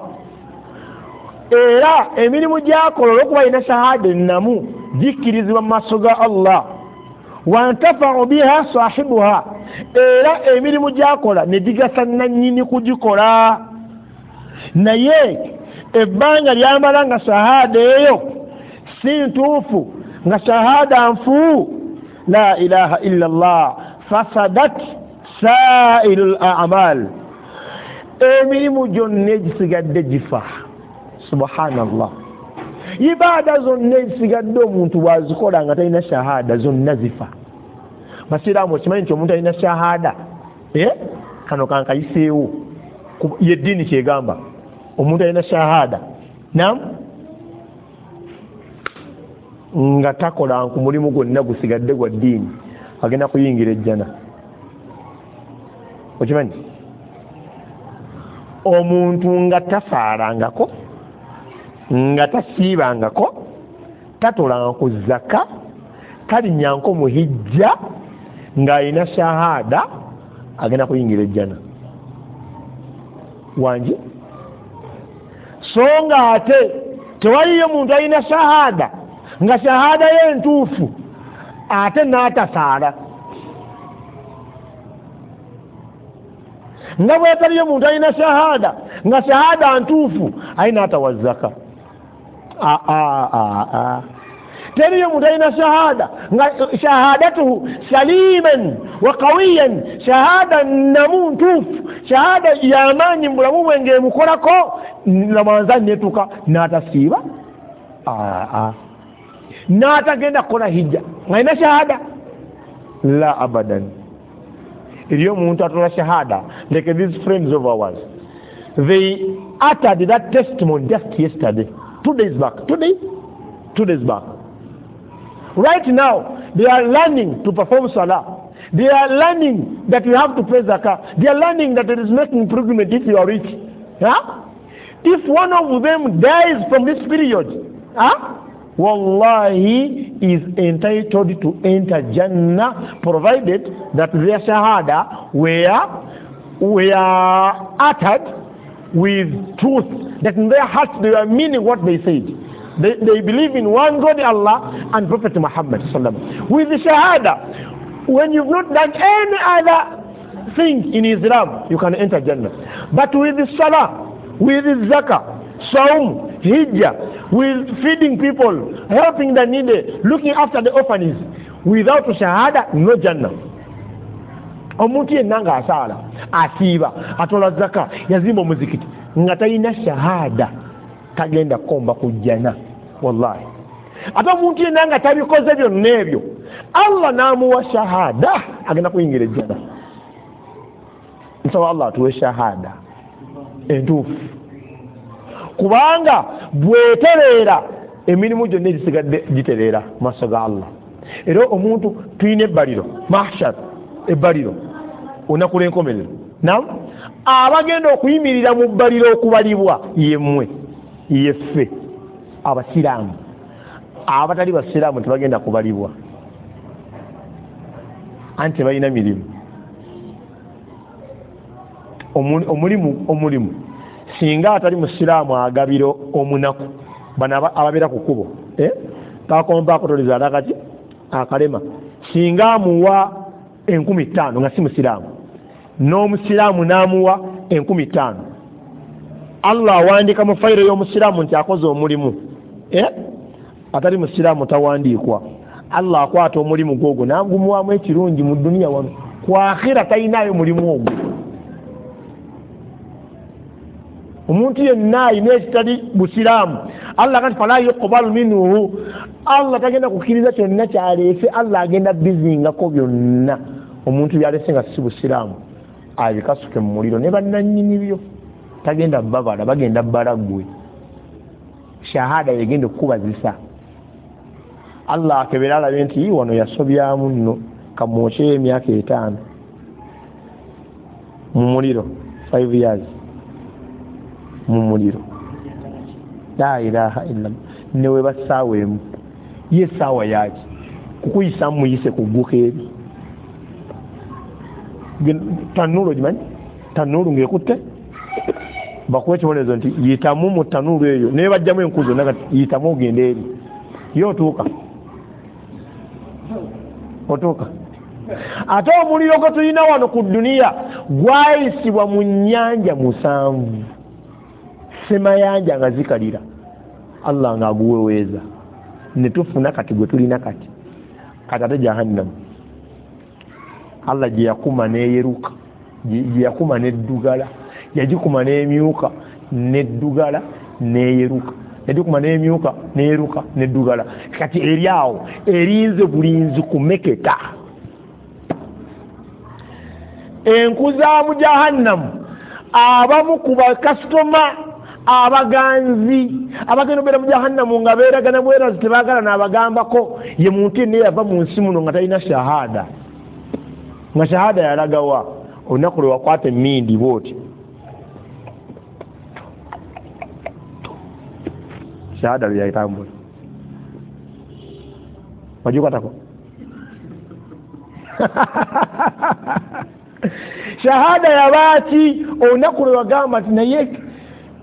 Era emirimu gyakola olwokuba ina shahada ennamu gikkirizibwa mu maaso ga allah. Wantafau biha sahibuha era emirimu gyakola ne gigasa nannyini kugikola. Naye ebbanga lyamala nga shahada eyo si ntuufu nga shahada nfu la ilaha illa llah fasadat sairu l amal emirimu gyonna egisigadde gifa subhanallah. Ibaada zonna ezisigadde omuntu bwazikola nga talina shahada zonna zifa. Masiraamu okimanyi nti omuntu alina shahada? Eh? kano kankayiseewo. Yeddiini kyegamba. Omuntu alina shahada. Nam nga takola ku mulimu gwonna gusigadde gwa ddiini. Agenda kuyingira ejjana okimanyi? Omuntu nga tafaalangako nga tasiibangako tatolanga ku zaka talinyanko muhijja ng'alina shahada agenda kuyingira ejjana. Wangi? So nga ate tewaliyo muntu alina shahada nga shahada ye entuufu ate n'atasaala nga bwetaliyo muntu alina shahada nga shahada ntuufu ali n'atawa zaka teriyo muntu alina shahada nga shahadatuhu saliman wa qawiyan shahada namu ntuufu shahada yamaanyi mu bulamu bwe ngaemukolako namanza netuka n'atasiiba. N'atagenda kukola hijja ng'alina shahada? La abadan eriyo omuntu atola shahada like these friends of ours. They uttered that testimony just yesterday two days back today two days back. Right now they are learning to perform salah. They are learning that you have to pay zakah. They are learning that it is making pilgrimage if you are rich. Huh? if one of them dies from this period huh? Wallahi is entitled to enter Jannah provided that their shahada were, were uttered with truth. That in their hearts they were meaning what they said. They, they believe in one God Allah and Prophet Muhammad With the shahada, when you've not done any other thing in Islam, you can enter Jannah. But with the salah, with the zakah, saum, hija with feeding people, helping the needy, looking after the orphans. Without shahada, no janna omuntu yenna ng'asaala asiiba atola zaka yazimba omuzikiti nga talina shahada tagenda kukomba ku jjana wallahi. Ate omuntu yenna nga tabikoze byonna ebyo allah n'amuwa shahada agenda kuyingira ejjana. Nsaba allah atuwe shahada entuufu kubanga bwetereera emirimu gyonna egisigadde gitereera maaso ga allah. Era omuntu tulina ebbaliro mahshar ebbaliro olunaku lwenkomerero. Nam abagenda okuyimirira mu bbaliro okubalibwa yemmwe yeffe abasiraamu. Abatali basiraamu tebagenda kubalibwa. Anti tebalina mirimu. Omulimu omulimu singa atali musiraamu agabiro omunaku bano ababeera ku kkubo eh? kakomba akotoleza alakati akalema. Singa amuwa enkumi ttaano nga si musiraamu n'omusiraamu n'amuwa enkumi ttaano allah awandiika mu fayiro y'omusiraamu nti akoze omulimu eh? atali musiraamu tawandiikwa. Allah akwata omulimu gwogwo n'agumuwamu ekirungi mu duniya wano. Kwakhira talinayo mulimu ogwo omuntu yenna ayina ekitali busiraamu. Allah kati fala yuqbalu minhu. Allah tagenda kukkiriza kyonna kyaleese allah agenda bizingako byonna. Omuntu byalese nga si busiraamu abikasuke mu muliro. Ne bannanyini byo tagenda babala bagenda balaggwe shahada yegenda okukubazisa. Allah akebera alabe nti wano yasobyamu nno kamwokyeyo emyaka etaano. Mu muliro five years mu muliro. La ilaha illallah. Newe basaawa emu ye esaawa yaki. Kukuyisamu muyise kugguka eri tanuulu ogimanyi tanuulu ngaekutte bakuwa ekibonerezo nti yitamu mu tanuulu eyo. Naye bajjamu enku zonna kati yitamu ogende eri ye otuuka. Otuuka. Ate omuliro gwe tulina wano ku duniya gwayisibwa mu nyanja musanvu semayanja nga zikalira. Allah nga aguweweeza netufuna kati gwe tulina kati. Kati ate jahannamu. Allah gye yakuma neyeruka gye yakuma neddugala yagikuma nemyuka neddugala neyeruka. Yagikuma nemyuka neyeruka neddugala. Kati eri awo erinze bulinzi kumeketa enku za mu jahannamu abamu ku bakasitoma abaganzi abagenda obeera mu jahannamu nga beeragana bwerazi tebagala nabagambako ye muntu yenna yava mu nsi muno nga talina shahada. Nga shahada yalagawa olunaku lwe wakwata emindi bwoti shahada lwe yatambula wagikwatako? *laughs* Shahada yabaaki olunaku lwe wagamba nti naye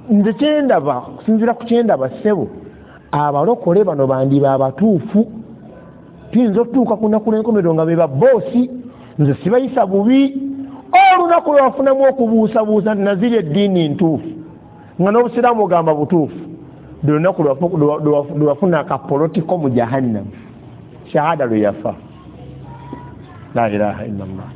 nze kyendaba kusinzira ku kyendaba ssebo abalokole bano bandiba abatuufu tuyinza okutuuka ku nnaku lwenkomerero nga be baboosi nze sibayisa bubi. Olunaku lwewafunamu okubuusabuusa naziri eddiini ntuufu nga n'obusiraamu ogamba butuufu. Lwe lunaku lwewafuna akapolotiko mu jahannamu shahada lwe yafa. La ilaha illallah.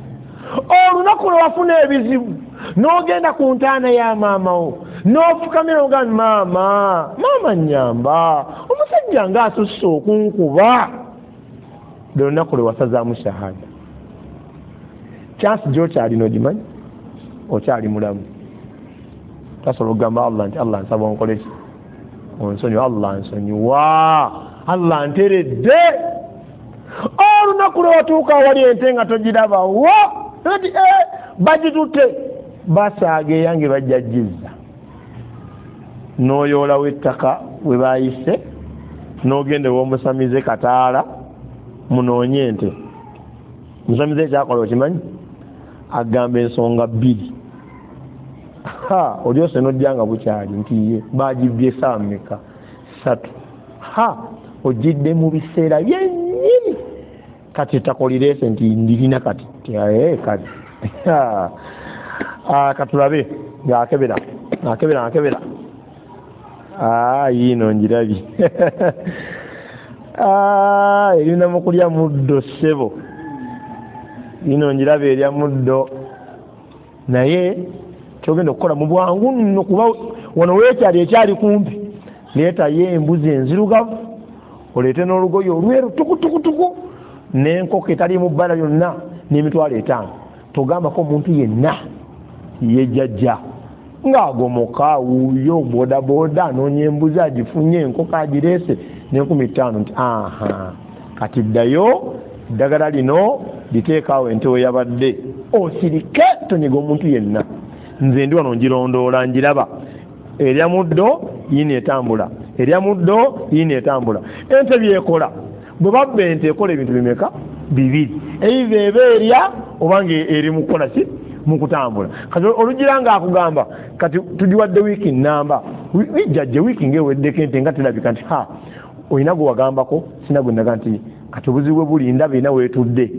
Olunaku lwewafuna ebizibu n'ogenda ku ntaana ya maamawo n'ofukamira oga maama maama nyamba omusajja ngaasusse okunkuba. Lwe lunaku lwewasazaamu shahada kyansi gyokyalina ogimanyi okyali mulamu? Tasobola okugamba allah nti allah nsaba onkoleki onsonyiwa allah nsonyiwa allah nteredde. Olunaku lwewatuuka wali ente nga togirabawo ti eh, bagitutte. Basaaga eyange bajjajjiza n'oyoolawo ettaka bwe bayise n'ogenda ewomusamize kataala munoonye ente. Musamize ekyakola okimanyi? Agamba ensonga bbiri. Oli ose nojja nga bukyali nti ye bagibye esaawa meka satu ha ogidde mu biseera byennyini. Kati ettaka olireese nti ndirina kati kati *laughs* katulabe ngaakebera akebera akebera yiino njirabi. *laughs* Erina mukulya muddo ssebo. Yiino njiraba erya muddo. Naye kyogenda okukola mu bwangu nno kuba wano weekyali ekyali kumpi. Leetayo embuzi enzirugavu oleete n'olugoye olweru tukutukutuku n'enkoko etali mu bbala yonna n'emitwalo etaano. Togambako omuntu yenna yejjajja ng'agomoka wuuyo bodaboda anoonya embuzi agifunye enkoko agireese n'enkumi ttaano. Nti aha kati ddayo eddagala lino liteekaawo ente weyabadde osirike tonyiga omuntu yenna. Nze ndi wano ngirondoola ngiraba. Erya muddo yiini etambula erya muddo yiini etambula ente byekola bwe babba ente ekola ebintu bimeka? Bibiri. Eiva eba erya obanga eri mukukola ki mukutambula kati olugira nga akugamba kati tugiwadde wiiki namba jajje wiiki ngaeweddeko ente nga terabika nti ha olina gwe wagambako sina gwe naga nti kati obuzibu bwe buli ndaba erina weetudde.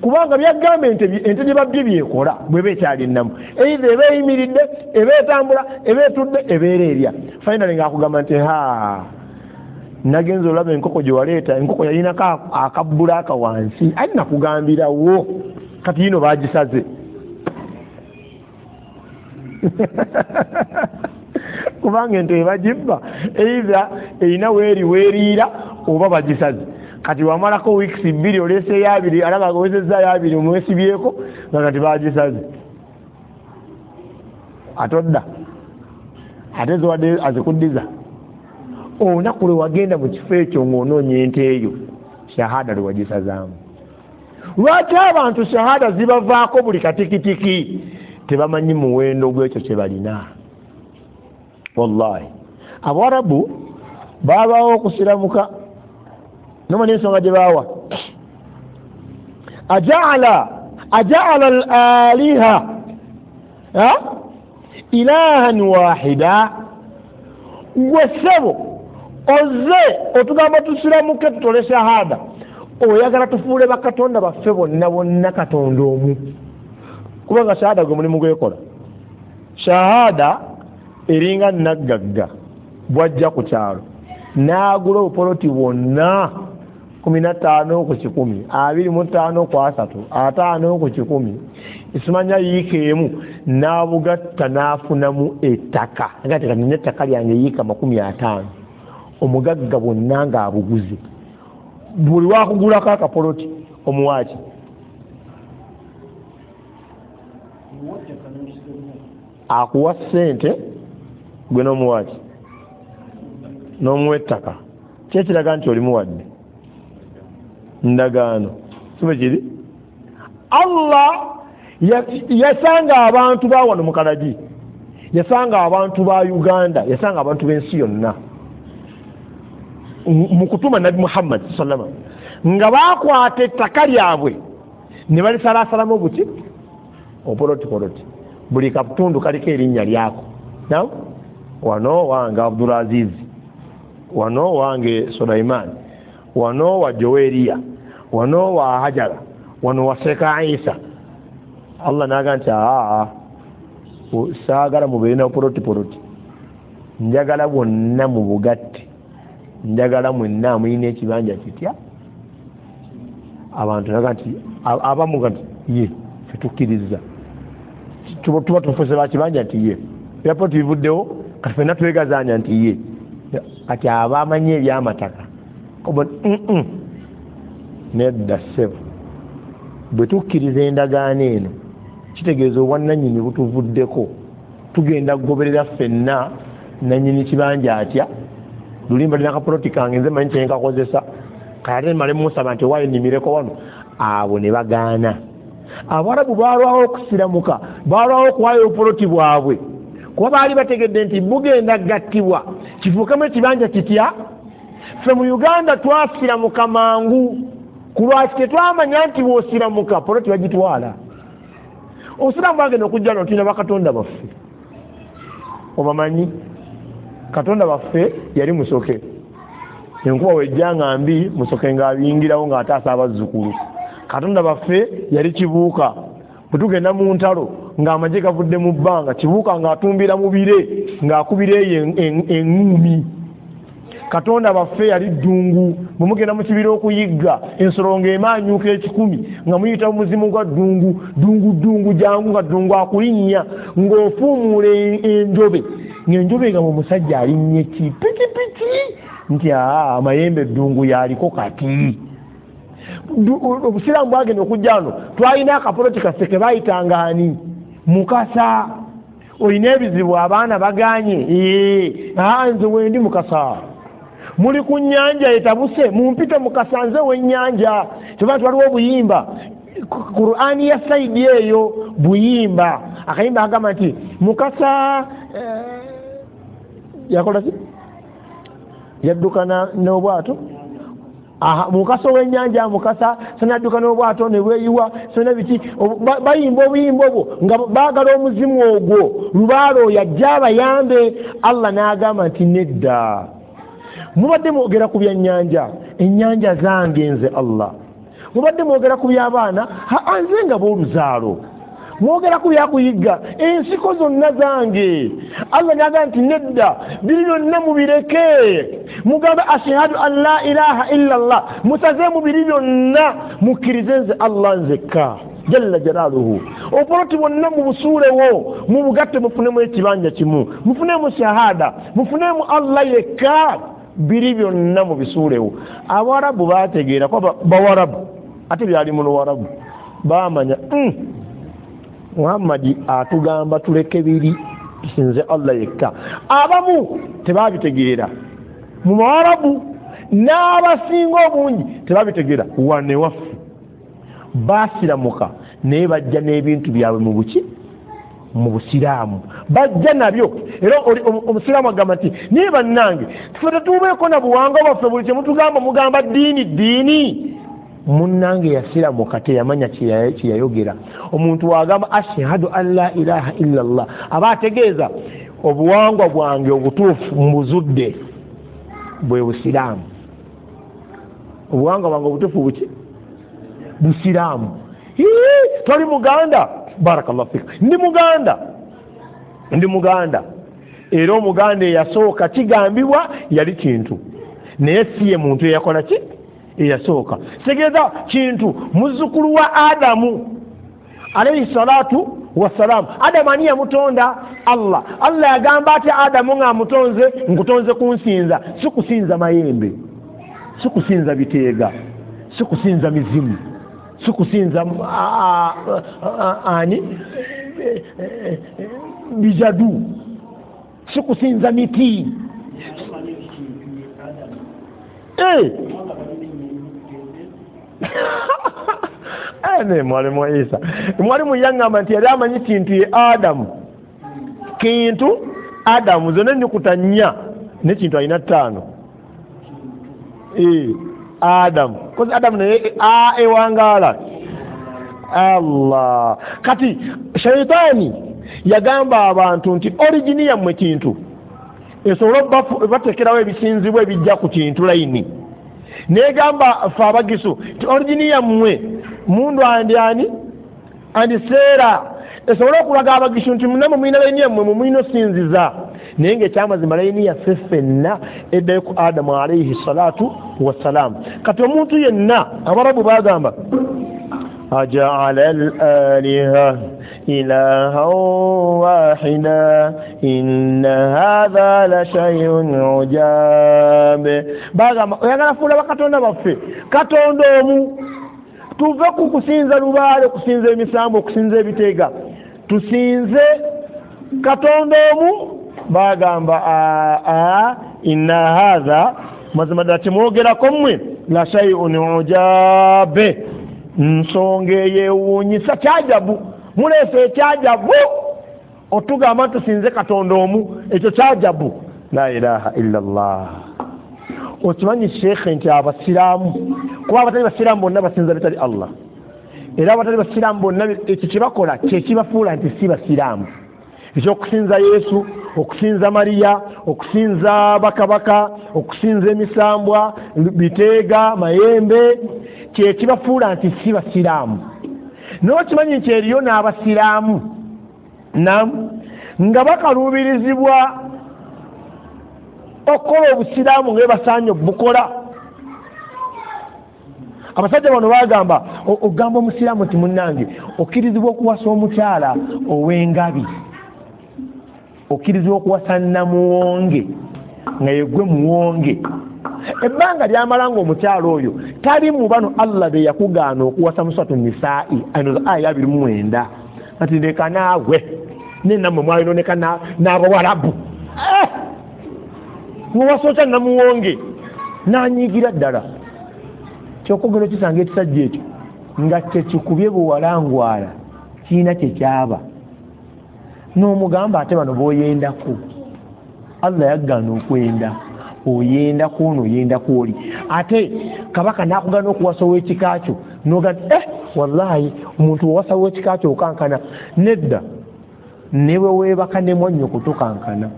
Kubanga byagamba ente gye babbye byekola bweba ekyali namu eiva eba eyimiridde eba etambula eba etudde ebeera erya. Finally ngaakugamba nti ha nagenza olaba enkoko gye waleeta enkoko yalinako akabbulaaka wansi. Ali nakugambirawo. Kati yino bagisaze *laughs* kubanga ente ebagibba eitha erina weeri weeriira oba bagisaze. Kati wamalako weeks bbiri oleeseyo abiri alaba owezezaayo abiri omwesibyeko nga kati bagisaze. Atodda ate ziwadde azikuddiza. Olunaku lwe wagenda mu kifo ekyo ng'onoonya ente eyo shahada lwe wagisazaamu. Lwaki abantu shahada zibavaako buli katikitiki tebamanyi muwendo gwekyo kyebalina wallahi. Abawarabu babaawo okusiramuka nomanyi ensonga gye baawa? Ajaala ajaala al aliha ilahan wahida gwe ssebo oze otugamba tusiramuke tutole shahada. Oyagala tufuule bakatonda baffe bonna bonna katonda omu kubanga shahada gwe mulimu gwekola. Shahada eringa naggagga bwajja ku kyalo. N'agula obupoloti bwonna kumi na ttaano ku kikumi abiri mu ttaano ku asatu ataano ku kikumi. Esimanya yiika emu n'abugatta n'afunamu ettaka. Agati kati nina ettaka lyange yiika makumi ataano. Omugagga bwonna ng'abuguze. Buli wakugulako akapoloti omuwaaki akuwa ssente gwe n'omuwaaki n'omuwa ettaka kyekiraga nti olimuwadde ndagaano. Sibe kiri? Allah yasanga abantu bawano mukalagi yasanga abantu ba uganda. Yasanga abantu b'ensi yonna. Mu kutuma nabi muhammad salama nga bakwata ettaka lyabwe. Ne balisalasalamu buti? Opoloti poloti buli katundu kaliko erinnya lyako. Naw wano wange abdulazizi wano wange sulaiman wano wa joeriya wano wa hajara wano wa seka isa. Allah naga nti aa saagala mubeerina poloti poloti njagala bwonna mu bugatte. Njagala mwenna mulina ekibanja kitya? Abantu naga nti abamuga nti ye fetukkiriza tuba tufuuse bakibanja nti ye. Yapoti bivuddewo kati fenna twegazanya nti ye. Kati abamanyi ebyamataka nedda ssebo bwe tukkiriza endagaano eno kitegeeza obwannanyini butuvuddeko. Tugenda kugoberera ffenna nanyini kibanja atya? Lulimba lina kapoloti kange nze manyi kyenkakozesa kayate male musaba nti owayo nimireko wano abo ne bagaana abarabu balwawo okusiramuka balwawo okuwayo obupoloti bwabwe. Kuba baali bategedde nti bugenda gattibwa. Kifuukemu ekibanja kitya? Ffe mu uganda twasiramuka mangu. Kulwaki tetwamanya nti bwosiramuka poloti bagitwala. Obusiraamu bwagenda okujja no tulina bakatonda baffe. Obamanyi? Katonda baffe yali musoke. Enkuba wejjanga mbi musoke ngaabiyingirawo ng'ataasa abazzukulu katonda baffe yali kibuuka. Bwe tugenda mu ntalo ng'amagye gavudde mu bbanga kibuuka ng'atumbira mu bire ng'akubira eyo eŋŋuumi katonda baffe yali ddungu bwe mugenda mu kibira okuyigga ensolo ng'emaanyuuka ekikumi nga muyita muzimu gwa ddungu ddungu ddungu jangu nga ddungu akulinnya ng'ofuumuula enjobe. Ng'enjobe nga mu musajja alinnye ki pikipiki nti aa amayembe ddungu yaliko kati obusiraamu bwagenda okujja ano twalina akapoloti kaffe ke bayitanga ani? Mukasa. Olina ebizibu abaana baganye. Nze wendi mukasa. Muli ku nyanja etabuse mumpite mukasa nze wenyanja tebanti waliwo obuyimba. Qurani ya saidi eyo buyimba. Akayimba agamba nti mukasa yakola ki? Yadduka n'obwato mukasa ow'ennyanja mukasa senadduka n'obwato ne bweyiwa sona biki? Bayimba obuyimba obwo nga baagala omuzimu ogwo. Lubaalo oyo ajja abayambe allah n'agamba nti nedda. Mubadde mwogera ku byannyanja ennyanja zange nze allah. Mubadde mwogera ku by'abaana nze nga b'oluzaalo. Mwogera ku byakuyigga ensiko zonna zange. Allah naga nti nedda biri byonna mubireke mugambe ashhadu an la ilaha illa llah musazeemu biri byonna mukkirize nze allah nzekka jalla jalaaluhu obupoloti bwonna mubusuulewo mubugatte mufunemu ekibanja kimu. Mufunemu shahada. Mufunemu allah yekka. Biri byonna mubisuulewo abawarabu bategeera kuba bawarabu. Ate byali mu luwarabu bamanya muhammadi atugamba tuleke biri. Nze allah yekka. Abamu tebabitegeera mu bawarabu n'abasinga obungi tebabitegeera. Wane waffe basiramuka naye bajja n'ebintu byabwe mu buki? Mu busiraamu. Bajja nabyo. Era omusiraamu agamba nti naye bannange tufe tetubeeko na buwanga bwaffe buli kyemutugamba mugamba ddiini ddiini. Munnange yasiramuka teyamanya kyeyayogera omuntu wagamba ashhadu an la ilaha illa llah aba ategeeza obuwangwa bwange obutuufu mbuzudde bwe busiraamu. Obuwangwa bwange obutuufu buki? Busiraamu. Toli muganda? Barakallahu fika ndi muganda? Ndi muganda. Era omuganda eyasooka kigambibwa yali kintu. Naye si ye muntu eyakola ki? Eyasooka kitegeeza kintu. Muzzukulu wa adamu alaihi salatu wassalaamu adamu ani yamutonda allah. Allah yagamba atya adamu ngaamutonze nkutonze kunsinza sikusinza mayembe. Sikusinza biteega. Sikusinza mizimu. Sikusinza ani? Bijadu. Sikusinza miti *laughs* ne mwalimu isa. Mwalimu yaŋŋamba nti yali amanyi kintu ye adamu kintu adamu zonna enyukuta nnya nekintu alina ttaano. Adamu kozi adamu naye a ewangaala. Allah. Kati shaitaani yagamba abantu nti origini yammwe kintu. Esobole batekerawo ebisinzibwa ebijja ku kintu layini. Negamba fe abagisu nti origini yammwe mundu andyani andi seera esobole okulaga abagisu nti munamwe mulina layini yammwe mumulina osinziza naye ngaekyamazima layini yaffe ffenna eddayo ku adamu alaihi salatu wassalaamu kati omuntu yenna abarabu bagamba أجعل الآلهة إلها واحدا إن هذا لشيء عجاب bagamba oyagala fuula bakatonda baffe katonda omu Tuve ku kusinza lubaale okusinza emisambo okusinza ebiteega tusinze katonda omu bagamba aa inna hatha mazima ddala temwogerako mmwe la shaiun ujabe nsonga eyewuunyisa kyajabu. Muleese ekyajabu. Otugamba tusinze katonda omu ekyo kyajabu. La ilaha illa llah okimanyi sheekhe nti abasiraamu kuba abatali basiraamu bonna basinza bitali allah. Era abatali basiraamu bonna ekyo kyebakola kyekibafuula nti si basiraamu. Ekyokusinza yesu okusinza mariya okusinza bakabaka okusinza emisambwa biteega mayembe kyekibafuula nti si basiraamu. Naye okimanyi nti eriyo n'abasiraamu? Nam nga bakaluubirizibwa okukola obusiraamu nga basaanye obukola abasajja bano bagamba ogamba omusiraamu nti munnange okkirizibwa okuwasa omukyala ow'engabi okkirizibwa okuwasa namuwonge nga yegwe muwonge. Ebbanga lyamala nga omukyalo oyo tali mu bano allah be yakugaana okuwasa musatu nisaa'i aya abiri mu mwenda. Ati leka naawe nenammwe mwayinoneka n'abawalabu muwasa okya namuwonge nanyigira ddala. Kyokogero kisanga ekisajja ekyo nga kyekikubye bwewalangwala kiina kyekyaba n'omugamba ate bano boyendaku allah yaggaana okwenda oyenda kuono oyenda kwoli ate kabaka nakugana okuwasa owekika kyo noga eh wallahi omuntu wawasa wekika kyo okankana nedda. Newe webaka nemwanyo kutukankana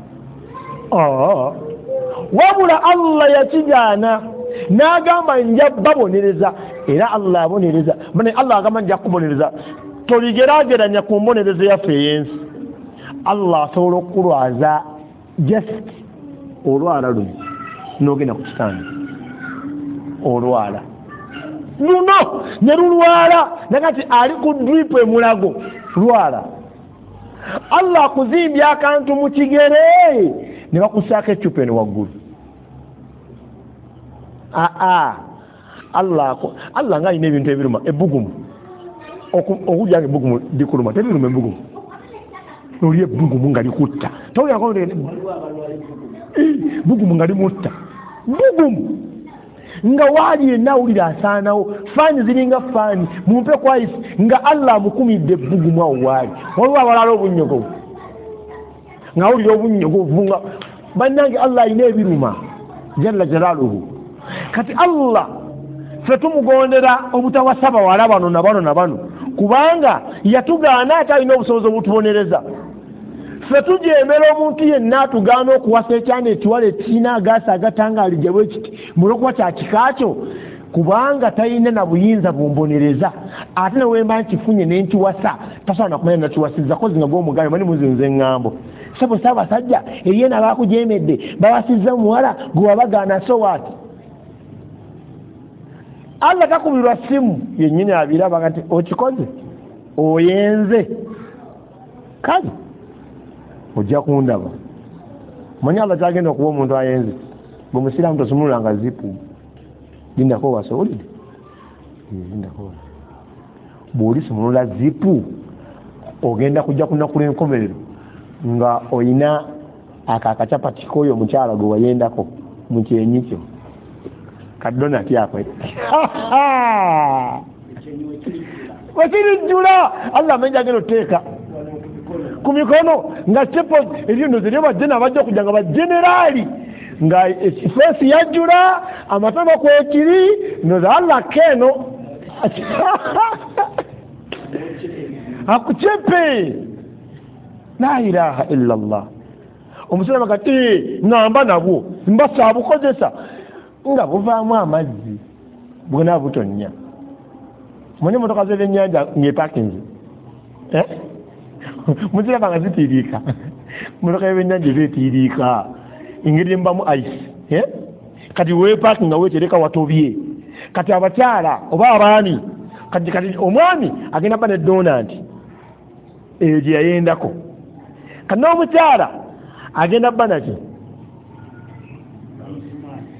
wabula allah yakigaana nagamba nja babonereza era allah abonereza allah agamba nja kubonereza toligerageranya ku mbonerezo yaffe ey'ensi. Allah asobola okukulwaza just olwala luno nogenda ku kitanda olwala. Luno ne lulwala naga ti ali ku dripu emulago. Lwala. Allah akuzimbye akantu mu kigere ne bakusaako ecupa eno waggulu? Aa allah nga alina ebintu ebiruma ebugumu okulyanga ebugumu likuluma tebiruma ebugumu oli ebugumu nga likutta. Towulirako bugumu nga limutta. Bugumu nga waali yenna awulira asaanawo faani ziringa faani mumpe kwaisi nga allah amukumidde ebugumu awo waali. Waliwo abalala obunyogovu nga awulira obunyogovu nga bannange allah alina ebiruma jalla jalaaluhu. Kati allah fe tumugondera obutawasa bawala bano na bano na bano kubanga yatugaana ate alina obusobozi obutubonereza. Fe tujemera omuntu yenna atugaana okuwasa ekyana ekiwala ekirina agaasi agatangalijabw ekiti mulwokuba kyakika kyo kubanga talina na buyinza bumbonereza. Ate newemba nkifunye nenkiwasa tasobola nakumanya nakiwasiza kozi nga gwomugambe mani muzinze eŋŋambo sabo saabasajja eriyena bakujemedde bawasiza muwala gwewabagaana so waati allah takubirwa simu yenyini abiraba nti okikoze? Oyenze? Kale ojja kundaba. Manyi allah kyagenda okuba omuntu ayenze? Bwe musiraamu tosumululanga zipu lindako lindako bw'olisumulula zipu ogenda kujja kunakula enkomerero nga oyina ako akacapati koyo omukyala gwe wayendako mu kyenyi kyo. Kadonati ako wekirijjula *laughs* allah amenyi agenda oteeka. Ku mikono nga cepo eryonozo eryo bajjena bajja okujja nga bageneraali nga feesi yajjula amatama kwekiri noza allah keeno. *laughs* Akucepe la ilaha illa llah omusirama kati ŋamba nabwo mbasa bukozesa nga buvaamu amazzi bwona butonnya. Manye motoka zebyenyanja ngepakingi *laughs* muziraba nga zitiriika motoka yebyenyanja ebetiriika engeri embamu ice kati wepakinga wetereka watobye. Kati abakyala oba abaami kati kati omwami agenda ba ne donanti eyo gye yayendako n'omukyala agenda bba naki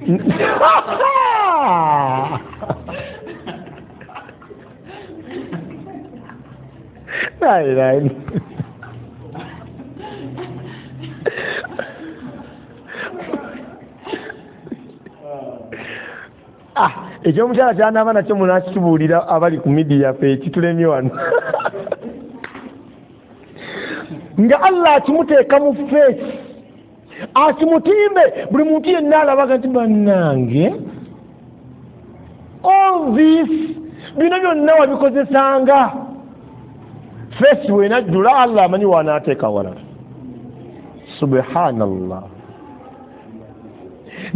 *laughs* ekyomukyala kyanaaba nakyo munakitubuulira abali ku midi yaffe kitulemye wano *laughs* nga allah akimuteeka mu feesi akimutimbe buli muntu yenna alabaga nti bannange ovis bino byonna wabikozesanga. Feesi wenajjula allah amanyi wanaateeka walala subhanallah.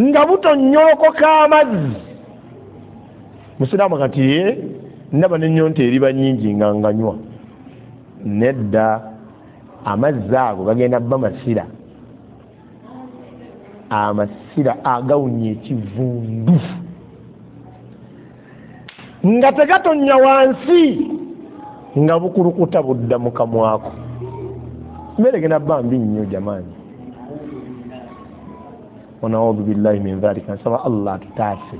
Nga butonyolokoka amazzi musiraamu kati ndaba nenyonta eriba nyingi nga nganywa. Nedda amazzi ago gagenda bba masira. Amasira agawunya ekivundu. Nga tegatonya wansi nga bukulukuta budda mukamwako mmere genda bba mbi nnyo jamaani. Wanaudhu billahi min dhalika nsaba allah atutaase.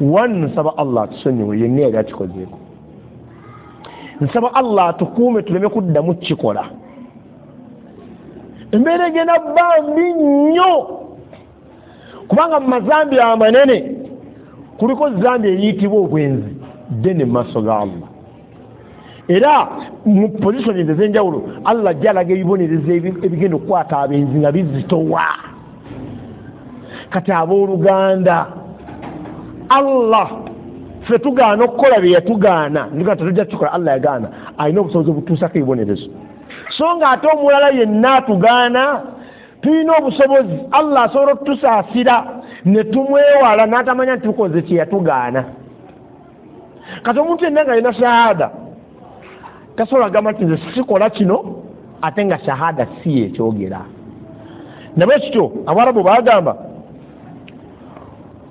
Wanu nsaba allah atusonyiwe yenna yali akikozeeko nsaba allah atukuume tuleme kuddamu kukikola embeera egenda bambi nnyo. Kubanga mu mazambi amanene kuliko zambi eyiyitibwa obwenzi ddene mu maaso ga allah. Era mu positioni ez'enjawulo allah ajja alaga ebibonerezo ebigenda okukwata abenzi nga bizitowa. Kati abooluganda allah ffe tugaana okukola bye yatugaana. Ndigana tetujja tukola allah yagaana. Alina obusobozi obutuusako ebibonerezo so nga ate omulala yenna atugaana tulina obusobozi. Allah asobola otutusaasira ne tumwewala n'atamanya nti tukoze kye kati omuntu yenna nga alina shahada tasobola gamba nti nze sikola kino ate nga shahada si yekyogera nabwe kityo abarabu bagamba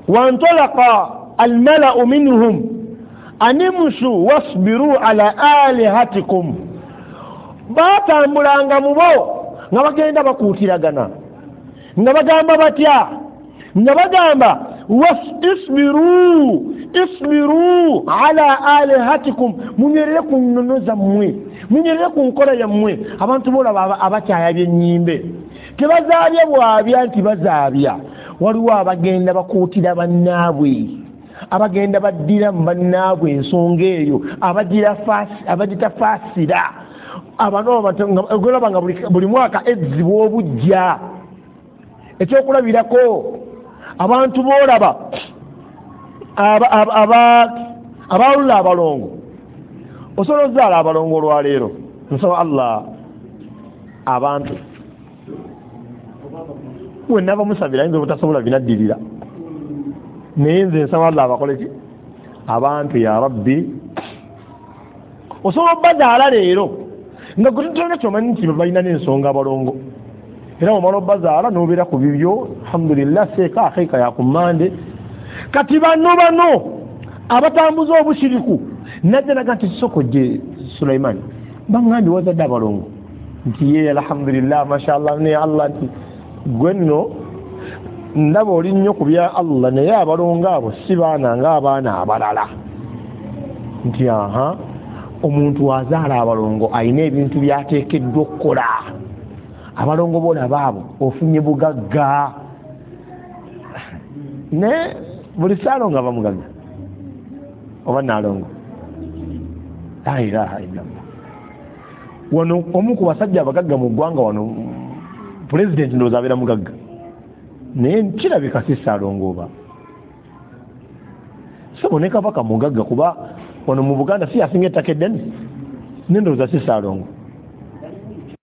wantolaka almalau minhum animshu wasbiru ala alihatikum batambulanga mu bo nga bagenda bakuutiragana. Nga bagamba batya? Nga bagamba isbiru isbiru ala alihatikum. Munyerere ku nnono zammwe munyerere ku nkola yammwe. Abantu boolaba abakyayabya ennyimbe tebazaabya bwabya nti bazaabya. Waliwo abagenda bakuutira bannaabwe. Abagenda baddira mu bannaabwe ensonga eyo. Abagita faasira abanogolaba nga buli mwaka ezzibwa obujja ekyokulabirako abantu boolaba abawulula abalongo. Osobola ozaala abalongo olwaleero? Nsaba allah abantu. Wenna bamusabira ayinza obutasobola binaddirira. Naye nze nsaba allah abakoleki abantu ya rabbi. Osobola obbazaala leero nga gutitoleka kyomanyi nti balina n'ensonga abalongo. Era wamala obbazaala nobeera ku bibyo alhamdulillah seeka akeeka yakumande kati bano bano abatambuza obusiriku najja naga nti sokojje sulaimani baŋŋambye wazadde abalongo. Nti ye alhamdulillah mashallah naye allah nti gwe nno ndaba oli nnyo ku bya allah naye abalongo abo si baana ngaabaana abalala. Nti aha omuntu azaala abalongo ayina ebintu byateekeddwa okukola. Abalongo bolaba abo ofunye bugagga. Ne buli saalo nga bamugagga oba nalongo la ilaha illallah. Wano omu ku basajja abagagga mu ggwanga wano pulezidenti ndowooza abeera mugagga. Naye kirabika si saalongo oba? Sebo ne kabaka mugagga kuba wano mu buganda si yasinga ettaka nendowooza si saalongo